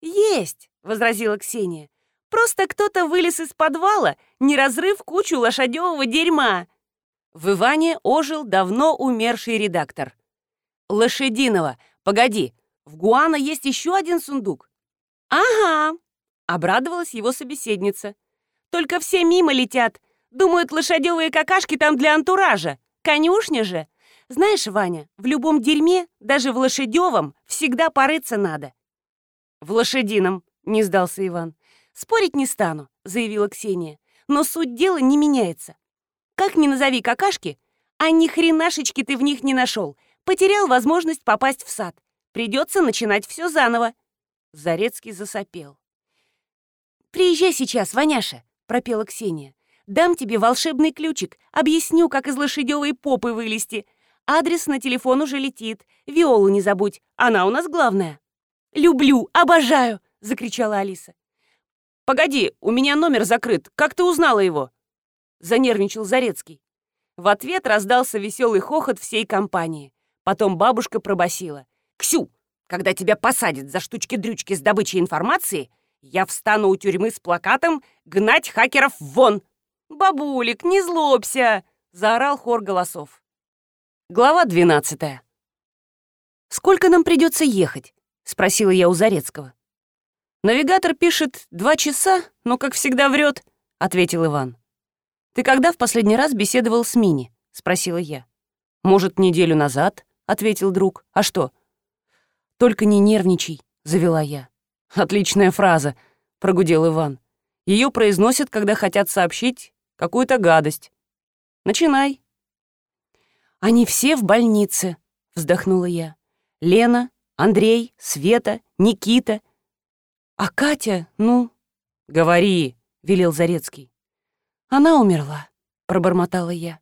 «Есть!» — возразила Ксения. Просто кто-то вылез из подвала, не разрыв кучу лошадевого дерьма. В Иване ожил давно умерший редактор. Лошадиного. Погоди, в Гуана есть еще один сундук. Ага. Обрадовалась его собеседница. «Только все мимо летят. Думают, лошадевые какашки там для антуража. Конюшня же. Знаешь, Ваня, в любом дерьме, даже в лошадевом, всегда порыться надо». «В лошадином», — не сдался Иван. «Спорить не стану», — заявила Ксения. «Но суть дела не меняется. Как ни назови какашки, а ни хренашечки ты в них не нашел. Потерял возможность попасть в сад. Придется начинать все заново». Зарецкий засопел. «Приезжай сейчас, Ваняша», — пропела Ксения. «Дам тебе волшебный ключик, объясню, как из лошадевой попы вылезти. Адрес на телефон уже летит. Виолу не забудь, она у нас главная». «Люблю, обожаю!» — закричала Алиса. «Погоди, у меня номер закрыт. Как ты узнала его?» Занервничал Зарецкий. В ответ раздался веселый хохот всей компании. Потом бабушка пробасила. «Ксю, когда тебя посадят за штучки-дрючки с добычей информации, я встану у тюрьмы с плакатом «Гнать хакеров вон!» «Бабулик, не злобся!» — заорал хор голосов. Глава 12. «Сколько нам придется ехать?» — спросила я у Зарецкого. «Навигатор пишет два часа, но, как всегда, врет», — ответил Иван. «Ты когда в последний раз беседовал с Мини?» — спросила я. «Может, неделю назад?» — ответил друг. «А что?» «Только не нервничай», — завела я. «Отличная фраза», — прогудел Иван. Ее произносят, когда хотят сообщить какую-то гадость. Начинай. Они все в больнице, вздохнула я. Лена, Андрей, Света, Никита. А Катя, ну... Говори, велел Зарецкий. Она умерла, пробормотала я.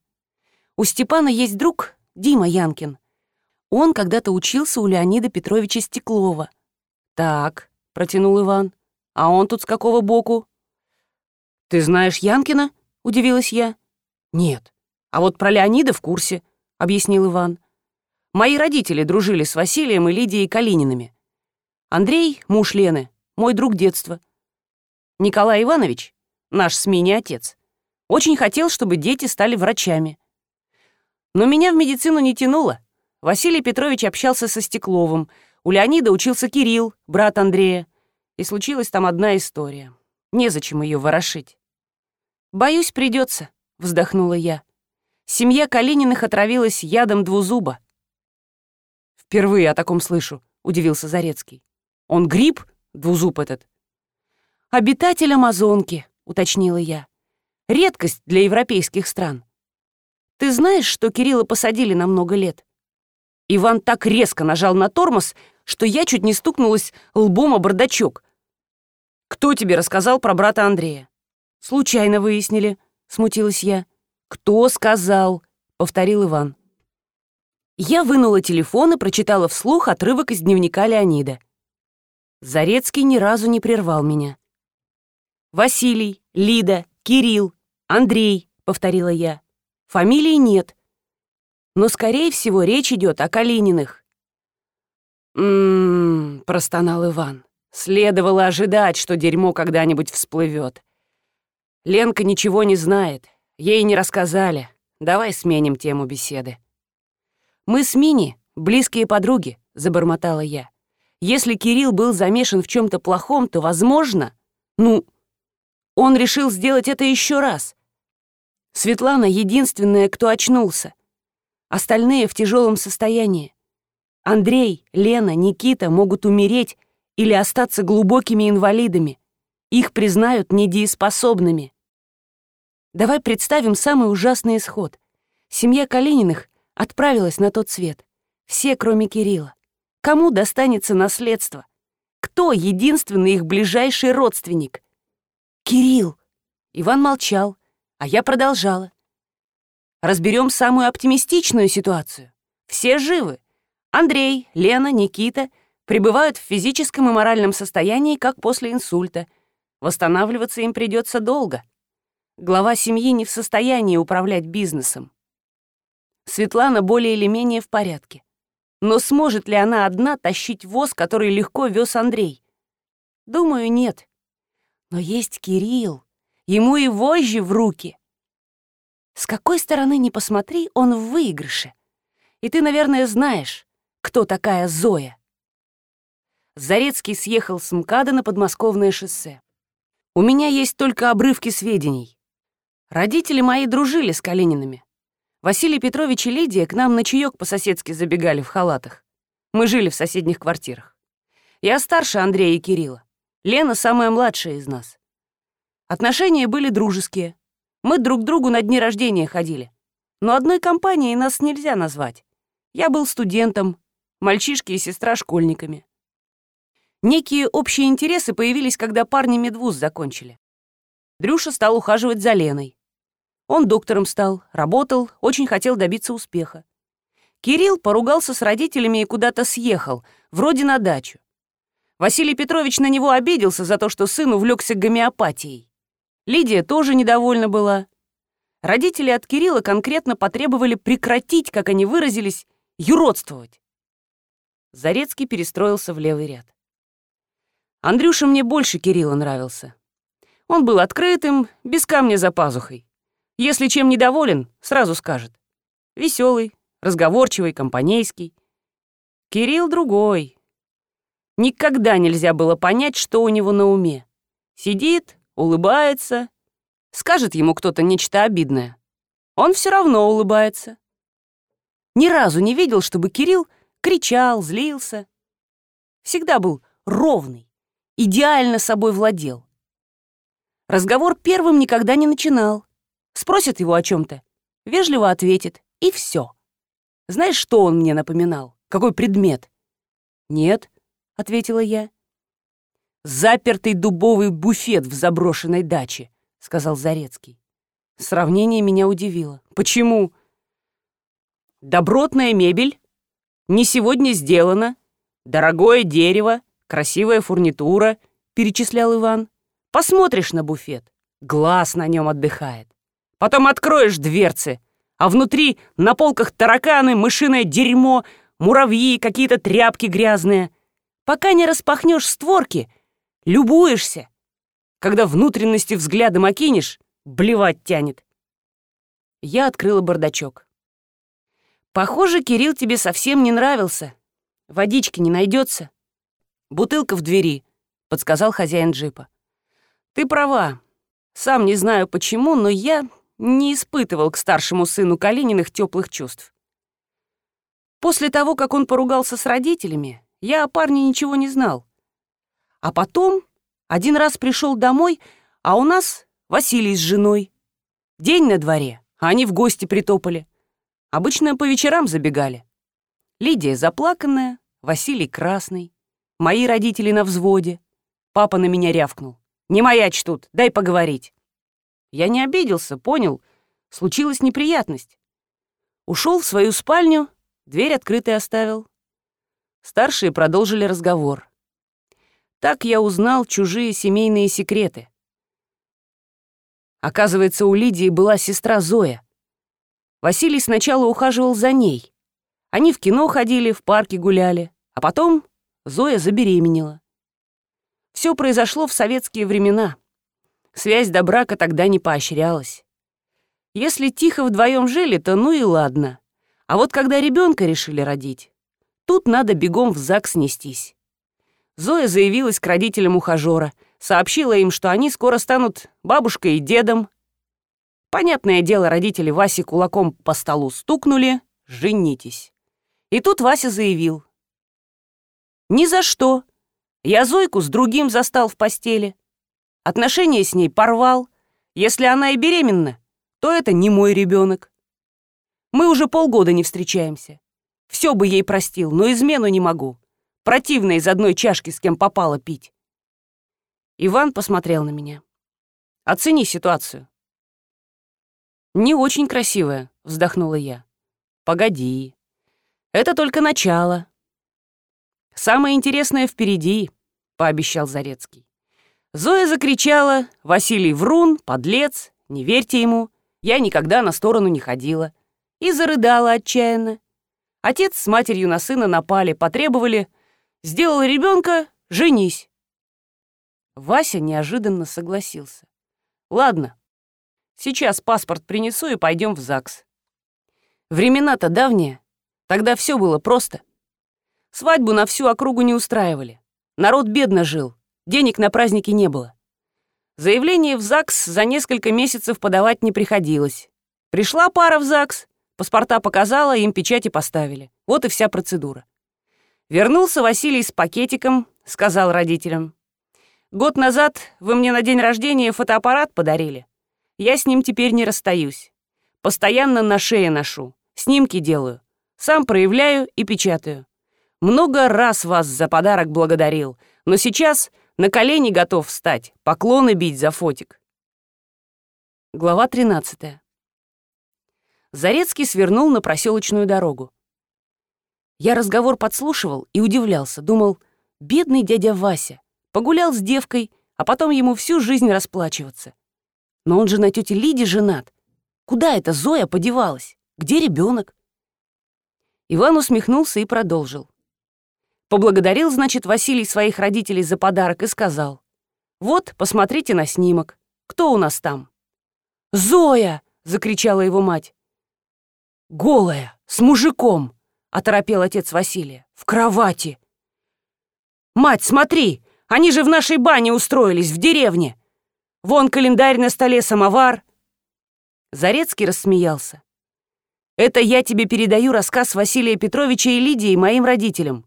У Степана есть друг, Дима Янкин. Он когда-то учился у Леонида Петровича Стеклова. Так, — протянул Иван. «А он тут с какого боку?» «Ты знаешь Янкина?» — удивилась я. «Нет. А вот про Леонида в курсе», — объяснил Иван. «Мои родители дружили с Василием и Лидией Калиниными. Андрей — муж Лены, мой друг детства. Николай Иванович, наш с отец, очень хотел, чтобы дети стали врачами. Но меня в медицину не тянуло. Василий Петрович общался со Стекловым — у Леонида учился Кирилл, брат Андрея. И случилась там одна история. Незачем ее ворошить. «Боюсь, придется», — вздохнула я. Семья Калининых отравилась ядом двузуба. «Впервые о таком слышу», — удивился Зарецкий. «Он гриб, двузуб этот?» «Обитатель Амазонки», — уточнила я. «Редкость для европейских стран. Ты знаешь, что Кирилла посадили на много лет?» Иван так резко нажал на тормоз, что я чуть не стукнулась лбом о бардачок. «Кто тебе рассказал про брата Андрея?» «Случайно выяснили», — смутилась я. «Кто сказал?» — повторил Иван. Я вынула телефон и прочитала вслух отрывок из дневника Леонида. Зарецкий ни разу не прервал меня. «Василий, Лида, Кирилл, Андрей», — повторила я. «Фамилии нет. Но, скорее всего, речь идет о Калининых. «М-м-м», простонал Иван. Следовало ожидать, что дерьмо когда-нибудь всплывет. Ленка ничего не знает, ей не рассказали. Давай сменим тему беседы. Мы с Мини близкие подруги, забормотала я. Если Кирилл был замешан в чем то плохом, то, возможно, ну, он решил сделать это еще раз. Светлана единственная, кто очнулся. Остальные в тяжелом состоянии. Андрей, Лена, Никита могут умереть или остаться глубокими инвалидами. Их признают недееспособными. Давай представим самый ужасный исход. Семья Калининых отправилась на тот свет. Все, кроме Кирилла. Кому достанется наследство? Кто единственный их ближайший родственник? Кирилл. Иван молчал, а я продолжала. Разберем самую оптимистичную ситуацию. Все живы, Андрей, Лена, Никита пребывают в физическом и моральном состоянии, как после инсульта. Восстанавливаться им придется долго. Глава семьи не в состоянии управлять бизнесом. Светлана более или менее в порядке. Но сможет ли она одна тащить воз, который легко вез Андрей? Думаю, нет. Но есть Кирилл. Ему и вожжи в руки. С какой стороны ни посмотри, он в выигрыше. И ты, наверное, знаешь, кто такая Зоя. Зарецкий съехал с МКАДа на подмосковное шоссе. У меня есть только обрывки сведений. Родители мои дружили с Калининами. Василий Петрович и Лидия к нам на чаек по-соседски забегали в халатах. Мы жили в соседних квартирах. Я старше Андрея и Кирилла. Лена самая младшая из нас. Отношения были дружеские. Мы друг к другу на дни рождения ходили. Но одной компанией нас нельзя назвать. Я был студентом, мальчишки и сестра школьниками. Некие общие интересы появились, когда парни медвуз закончили. Дрюша стал ухаживать за Леной. Он доктором стал, работал, очень хотел добиться успеха. Кирилл поругался с родителями и куда-то съехал, вроде на дачу. Василий Петрович на него обиделся за то, что сын увлекся гомеопатией. Лидия тоже недовольна была. Родители от Кирилла конкретно потребовали прекратить, как они выразились, юродствовать. Зарецкий перестроился в левый ряд. Андрюша мне больше Кирилла нравился. Он был открытым, без камня за пазухой. Если чем недоволен, сразу скажет. Веселый, разговорчивый, компанейский. Кирилл другой. Никогда нельзя было понять, что у него на уме. Сидит, улыбается, скажет ему кто-то нечто обидное. Он все равно улыбается. Ни разу не видел, чтобы Кирилл кричал, злился. Всегда был ровный, идеально собой владел. Разговор первым никогда не начинал. Спросят его о чем-то, вежливо ответит, и все. Знаешь, что он мне напоминал? Какой предмет? Нет, ответила я. Запертый дубовый буфет в заброшенной даче, сказал Зарецкий. Сравнение меня удивило. Почему? Добротная мебель, не сегодня сделана, дорогое дерево, красивая фурнитура, перечислял Иван. Посмотришь на буфет, глаз на нем отдыхает. Потом откроешь дверцы, а внутри на полках тараканы, мышиное дерьмо, муравьи, какие-то тряпки грязные. Пока не распахнешь створки, любуешься. Когда внутренности взглядом окинешь, блевать тянет. Я открыла бардачок. Похоже, Кирилл тебе совсем не нравился. Водички не найдется. Бутылка в двери, подсказал хозяин джипа. Ты права. Сам не знаю почему, но я не испытывал к старшему сыну Калининых теплых чувств. После того, как он поругался с родителями, я о парне ничего не знал. А потом один раз пришел домой, а у нас Василий с женой. День на дворе, а они в гости притопали. Обычно по вечерам забегали. Лидия заплаканная, Василий красный. Мои родители на взводе. Папа на меня рявкнул. «Не маячь тут, дай поговорить». Я не обиделся, понял. Случилась неприятность. Ушел в свою спальню, дверь открытой оставил. Старшие продолжили разговор. Так я узнал чужие семейные секреты. Оказывается, у Лидии была сестра Зоя. Василий сначала ухаживал за ней. Они в кино ходили, в парке гуляли, а потом Зоя забеременела. Все произошло в советские времена. Связь до брака тогда не поощрялась. Если тихо вдвоем жили, то ну и ладно. А вот когда ребенка решили родить, тут надо бегом в ЗАГС нестись. Зоя заявилась к родителям ухажера, сообщила им, что они скоро станут бабушкой и дедом. Понятное дело, родители Васи кулаком по столу стукнули «Женитесь». И тут Вася заявил. «Ни за что. Я Зойку с другим застал в постели. Отношения с ней порвал. Если она и беременна, то это не мой ребенок. Мы уже полгода не встречаемся. Все бы ей простил, но измену не могу. Противно из одной чашки с кем попало пить. Иван посмотрел на меня. Оцени ситуацию. «Не очень красивая», — вздохнула я. «Погоди. Это только начало». «Самое интересное впереди», — пообещал Зарецкий. Зоя закричала «Василий врун, подлец, не верьте ему, я никогда на сторону не ходила» и зарыдала отчаянно. Отец с матерью на сына напали, потребовали «Сделал ребенка, женись». Вася неожиданно согласился. «Ладно, сейчас паспорт принесу и пойдем в ЗАГС». Времена-то давние, тогда все было просто. Свадьбу на всю округу не устраивали. Народ бедно жил, Денег на праздники не было. Заявление в ЗАГС за несколько месяцев подавать не приходилось. Пришла пара в ЗАГС, паспорта показала, им печати поставили. Вот и вся процедура. Вернулся Василий с пакетиком, сказал родителям. «Год назад вы мне на день рождения фотоаппарат подарили. Я с ним теперь не расстаюсь. Постоянно на шее ношу, снимки делаю, сам проявляю и печатаю. Много раз вас за подарок благодарил, но сейчас на колени готов встать, поклоны бить за фотик. Глава 13. Зарецкий свернул на проселочную дорогу. Я разговор подслушивал и удивлялся, думал, бедный дядя Вася, погулял с девкой, а потом ему всю жизнь расплачиваться. Но он же на тете Лиде женат. Куда эта Зоя подевалась? Где ребенок? Иван усмехнулся и продолжил. Поблагодарил, значит, Василий своих родителей за подарок и сказал. «Вот, посмотрите на снимок. Кто у нас там?» «Зоя!» — закричала его мать. «Голая, с мужиком!» — оторопел отец Василия. «В кровати!» «Мать, смотри! Они же в нашей бане устроились, в деревне! Вон календарь на столе, самовар!» Зарецкий рассмеялся. «Это я тебе передаю рассказ Василия Петровича и Лидии моим родителям.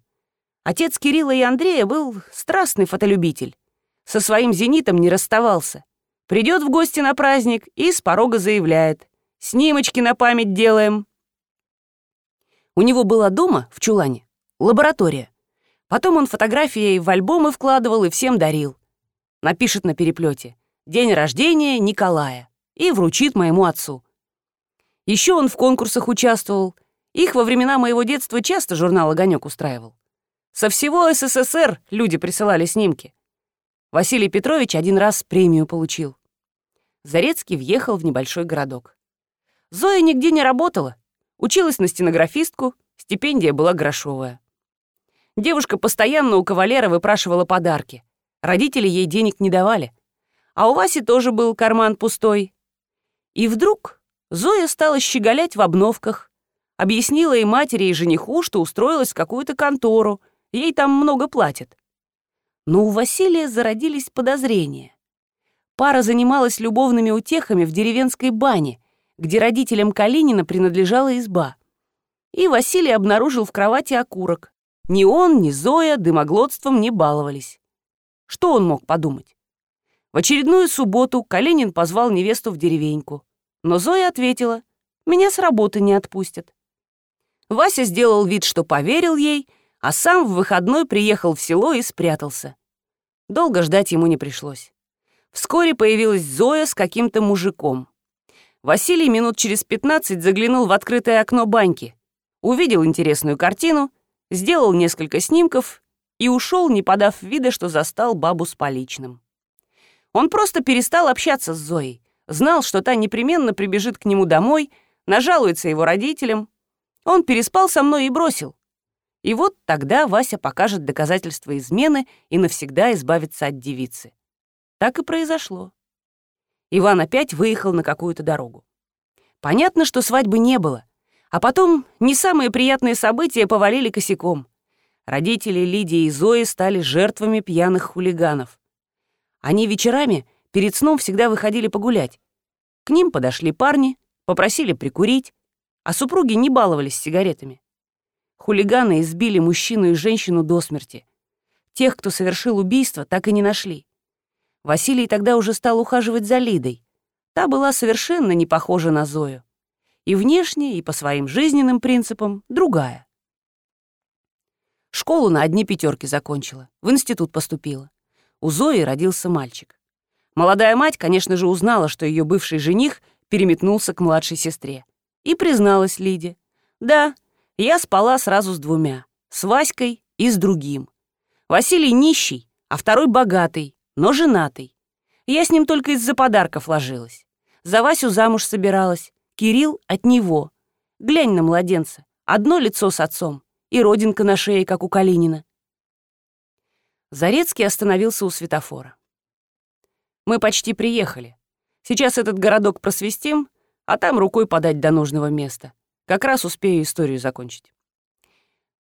Отец Кирилла и Андрея был страстный фотолюбитель. Со своим «Зенитом» не расставался. Придет в гости на праздник и с порога заявляет. «Снимочки на память делаем». У него была дома, в чулане, лаборатория. Потом он фотографии в альбомы вкладывал и всем дарил. Напишет на переплете «День рождения Николая» и вручит моему отцу. Еще он в конкурсах участвовал. Их во времена моего детства часто журнал «Огонек» устраивал. Со всего СССР люди присылали снимки. Василий Петрович один раз премию получил. Зарецкий въехал в небольшой городок. Зоя нигде не работала. Училась на стенографистку, стипендия была грошовая. Девушка постоянно у кавалера выпрашивала подарки. Родители ей денег не давали. А у Васи тоже был карман пустой. И вдруг Зоя стала щеголять в обновках. Объяснила и матери, и жениху, что устроилась в какую-то контору — Ей там много платят. Но у Василия зародились подозрения. Пара занималась любовными утехами в деревенской бане, где родителям Калинина принадлежала изба. И Василий обнаружил в кровати окурок. Ни он, ни Зоя дымоглотством не баловались. Что он мог подумать? В очередную субботу Калинин позвал невесту в деревеньку. Но Зоя ответила, «Меня с работы не отпустят». Вася сделал вид, что поверил ей, а сам в выходной приехал в село и спрятался. Долго ждать ему не пришлось. Вскоре появилась Зоя с каким-то мужиком. Василий минут через пятнадцать заглянул в открытое окно баньки, увидел интересную картину, сделал несколько снимков и ушел, не подав вида, что застал бабу с поличным. Он просто перестал общаться с Зоей, знал, что та непременно прибежит к нему домой, нажалуется его родителям. Он переспал со мной и бросил. И вот тогда Вася покажет доказательства измены и навсегда избавится от девицы. Так и произошло. Иван опять выехал на какую-то дорогу. Понятно, что свадьбы не было. А потом не самые приятные события повалили косяком. Родители Лидии и Зои стали жертвами пьяных хулиганов. Они вечерами перед сном всегда выходили погулять. К ним подошли парни, попросили прикурить, а супруги не баловались сигаретами. Хулиганы избили мужчину и женщину до смерти. Тех, кто совершил убийство, так и не нашли. Василий тогда уже стал ухаживать за Лидой. Та была совершенно не похожа на Зою. И внешне, и по своим жизненным принципам другая. Школу на одни пятерки закончила, в институт поступила. У Зои родился мальчик. Молодая мать, конечно же, узнала, что ее бывший жених переметнулся к младшей сестре. И призналась Лиде. Да, я спала сразу с двумя, с Васькой и с другим. Василий нищий, а второй богатый, но женатый. Я с ним только из-за подарков ложилась. За Васю замуж собиралась, Кирилл от него. Глянь на младенца, одно лицо с отцом и родинка на шее, как у Калинина. Зарецкий остановился у светофора. Мы почти приехали. Сейчас этот городок просвистим, а там рукой подать до нужного места. Как раз успею историю закончить.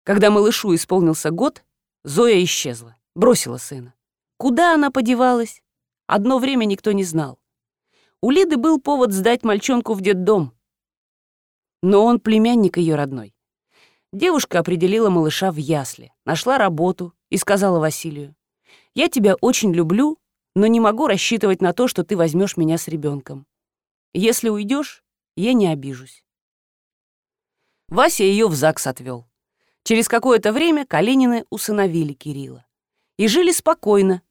Когда малышу исполнился год, Зоя исчезла, бросила сына. Куда она подевалась? одно время никто не знал. У Лиды был повод сдать мальчонку в детдом. Но он племянник ее родной. Девушка определила малыша в ясли, нашла работу и сказала Василию, «Я тебя очень люблю, но не могу рассчитывать на то, что ты возьмешь меня с ребенком. Если уйдешь, я не обижусь». Вася ее в ЗАГС отвел. Через какое-то время Калинины усыновили Кирилла. И жили спокойно.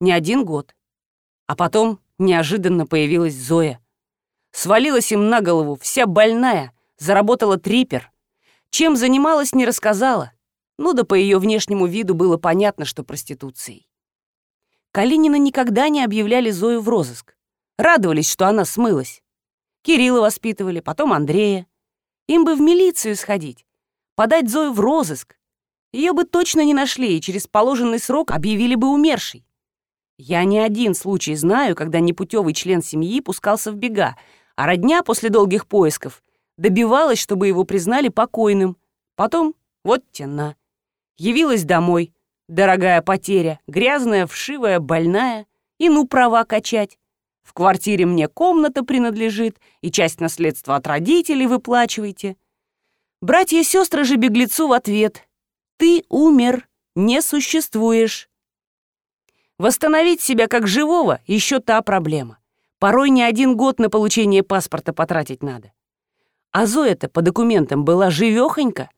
Не один год. А потом неожиданно появилась Зоя. Свалилась им на голову, вся больная, заработала трипер. Чем занималась, не рассказала. Ну да по ее внешнему виду было понятно, что проституцией. Калинина никогда не объявляли Зою в розыск. Радовались, что она смылась. Кирилла воспитывали, потом Андрея. Им бы в милицию сходить, подать Зою в розыск. Ее бы точно не нашли и через положенный срок объявили бы умершей. Я не один случай знаю, когда непутевый член семьи пускался в бега, а родня после долгих поисков добивалась, чтобы его признали покойным. Потом вот тена. Явилась домой. Дорогая потеря, грязная, вшивая, больная. И ну права качать. В квартире мне комната принадлежит, и часть наследства от родителей выплачивайте. Братья и сестры же беглецу в ответ. Ты умер, не существуешь. Восстановить себя как живого — еще та проблема. Порой не один год на получение паспорта потратить надо. А Зоя-то по документам была живёхонька.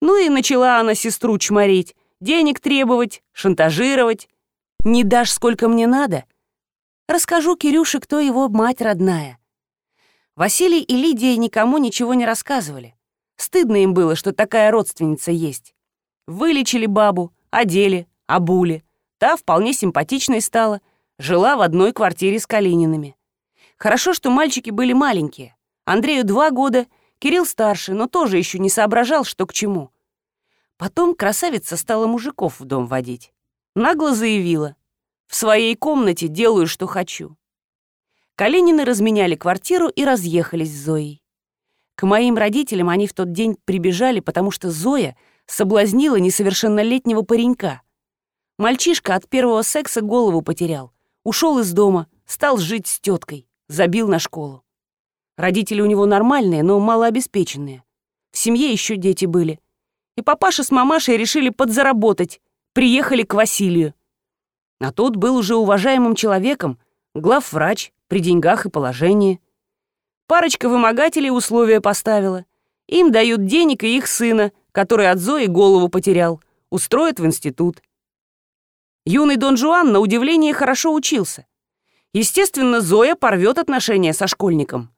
Ну и начала она сестру чморить, денег требовать, шантажировать. «Не дашь, сколько мне надо?» Расскажу Кирюше, кто его мать родная. Василий и Лидия никому ничего не рассказывали. Стыдно им было, что такая родственница есть. Вылечили бабу, одели, обули. Та вполне симпатичной стала, жила в одной квартире с Калининами. Хорошо, что мальчики были маленькие. Андрею два года, Кирилл старше, но тоже еще не соображал, что к чему. Потом красавица стала мужиков в дом водить. Нагло заявила. «В своей комнате делаю, что хочу». Калинины разменяли квартиру и разъехались с Зоей. К моим родителям они в тот день прибежали, потому что Зоя соблазнила несовершеннолетнего паренька. Мальчишка от первого секса голову потерял, ушел из дома, стал жить с теткой, забил на школу. Родители у него нормальные, но малообеспеченные. В семье еще дети были. И папаша с мамашей решили подзаработать, приехали к Василию. А тот был уже уважаемым человеком, главврач, при деньгах и положении. Парочка вымогателей условия поставила. Им дают денег и их сына, который от Зои голову потерял, устроят в институт. Юный Дон Жуан, на удивление, хорошо учился. Естественно, Зоя порвет отношения со школьником.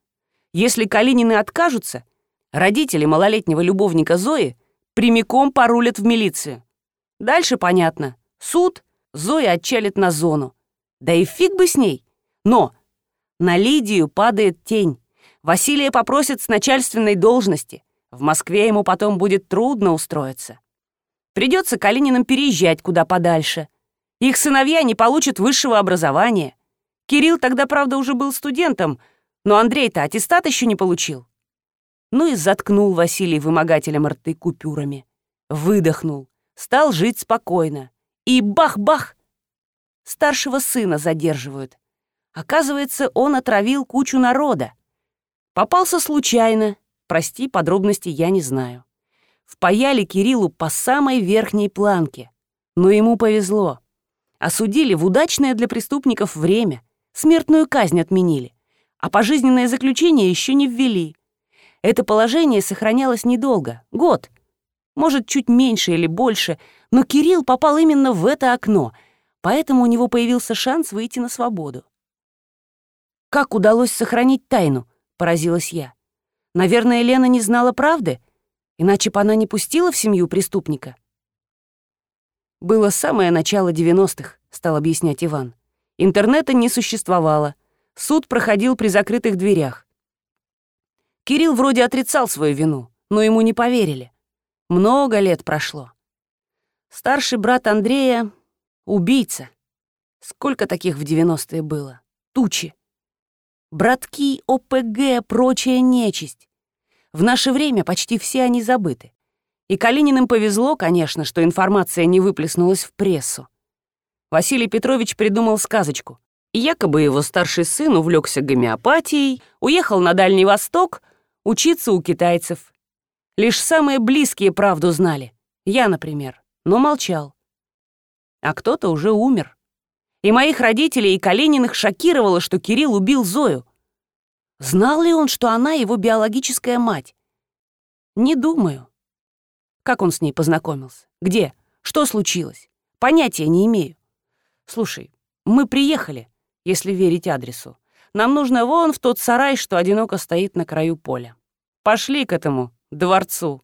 Если Калинины откажутся, родители малолетнего любовника Зои прямиком порулят в милицию. Дальше понятно. Суд, Зоя отчалит на зону. Да и фиг бы с ней. Но на Лидию падает тень. Василия попросят с начальственной должности. В Москве ему потом будет трудно устроиться. Придется Калининам переезжать куда подальше. Их сыновья не получат высшего образования. Кирилл тогда, правда, уже был студентом, но Андрей-то аттестат еще не получил. Ну и заткнул Василий вымогателем рты купюрами. Выдохнул, стал жить спокойно. И бах-бах! Старшего сына задерживают. Оказывается, он отравил кучу народа. Попался случайно. Прости, подробности я не знаю. Впаяли Кириллу по самой верхней планке. Но ему повезло. Осудили в удачное для преступников время. Смертную казнь отменили. А пожизненное заключение еще не ввели. Это положение сохранялось недолго. Год. Может, чуть меньше или больше. Но Кирилл попал именно в это окно. Поэтому у него появился шанс выйти на свободу. Как удалось сохранить тайну? — поразилась я. «Наверное, Лена не знала правды, иначе бы она не пустила в семью преступника». «Было самое начало 90-х», — стал объяснять Иван. «Интернета не существовало. Суд проходил при закрытых дверях. Кирилл вроде отрицал свою вину, но ему не поверили. Много лет прошло. Старший брат Андрея — убийца. Сколько таких в 90-е было? Тучи братки, ОПГ, прочая нечисть. В наше время почти все они забыты. И Калининым повезло, конечно, что информация не выплеснулась в прессу. Василий Петрович придумал сказочку. Якобы его старший сын увлекся гомеопатией, уехал на Дальний Восток учиться у китайцев. Лишь самые близкие правду знали. Я, например, но молчал. А кто-то уже умер. И моих родителей и Калининых шокировало, что Кирилл убил Зою. Знал ли он, что она его биологическая мать? Не думаю. Как он с ней познакомился? Где? Что случилось? Понятия не имею. Слушай, мы приехали, если верить адресу. Нам нужно вон в тот сарай, что одиноко стоит на краю поля. Пошли к этому дворцу.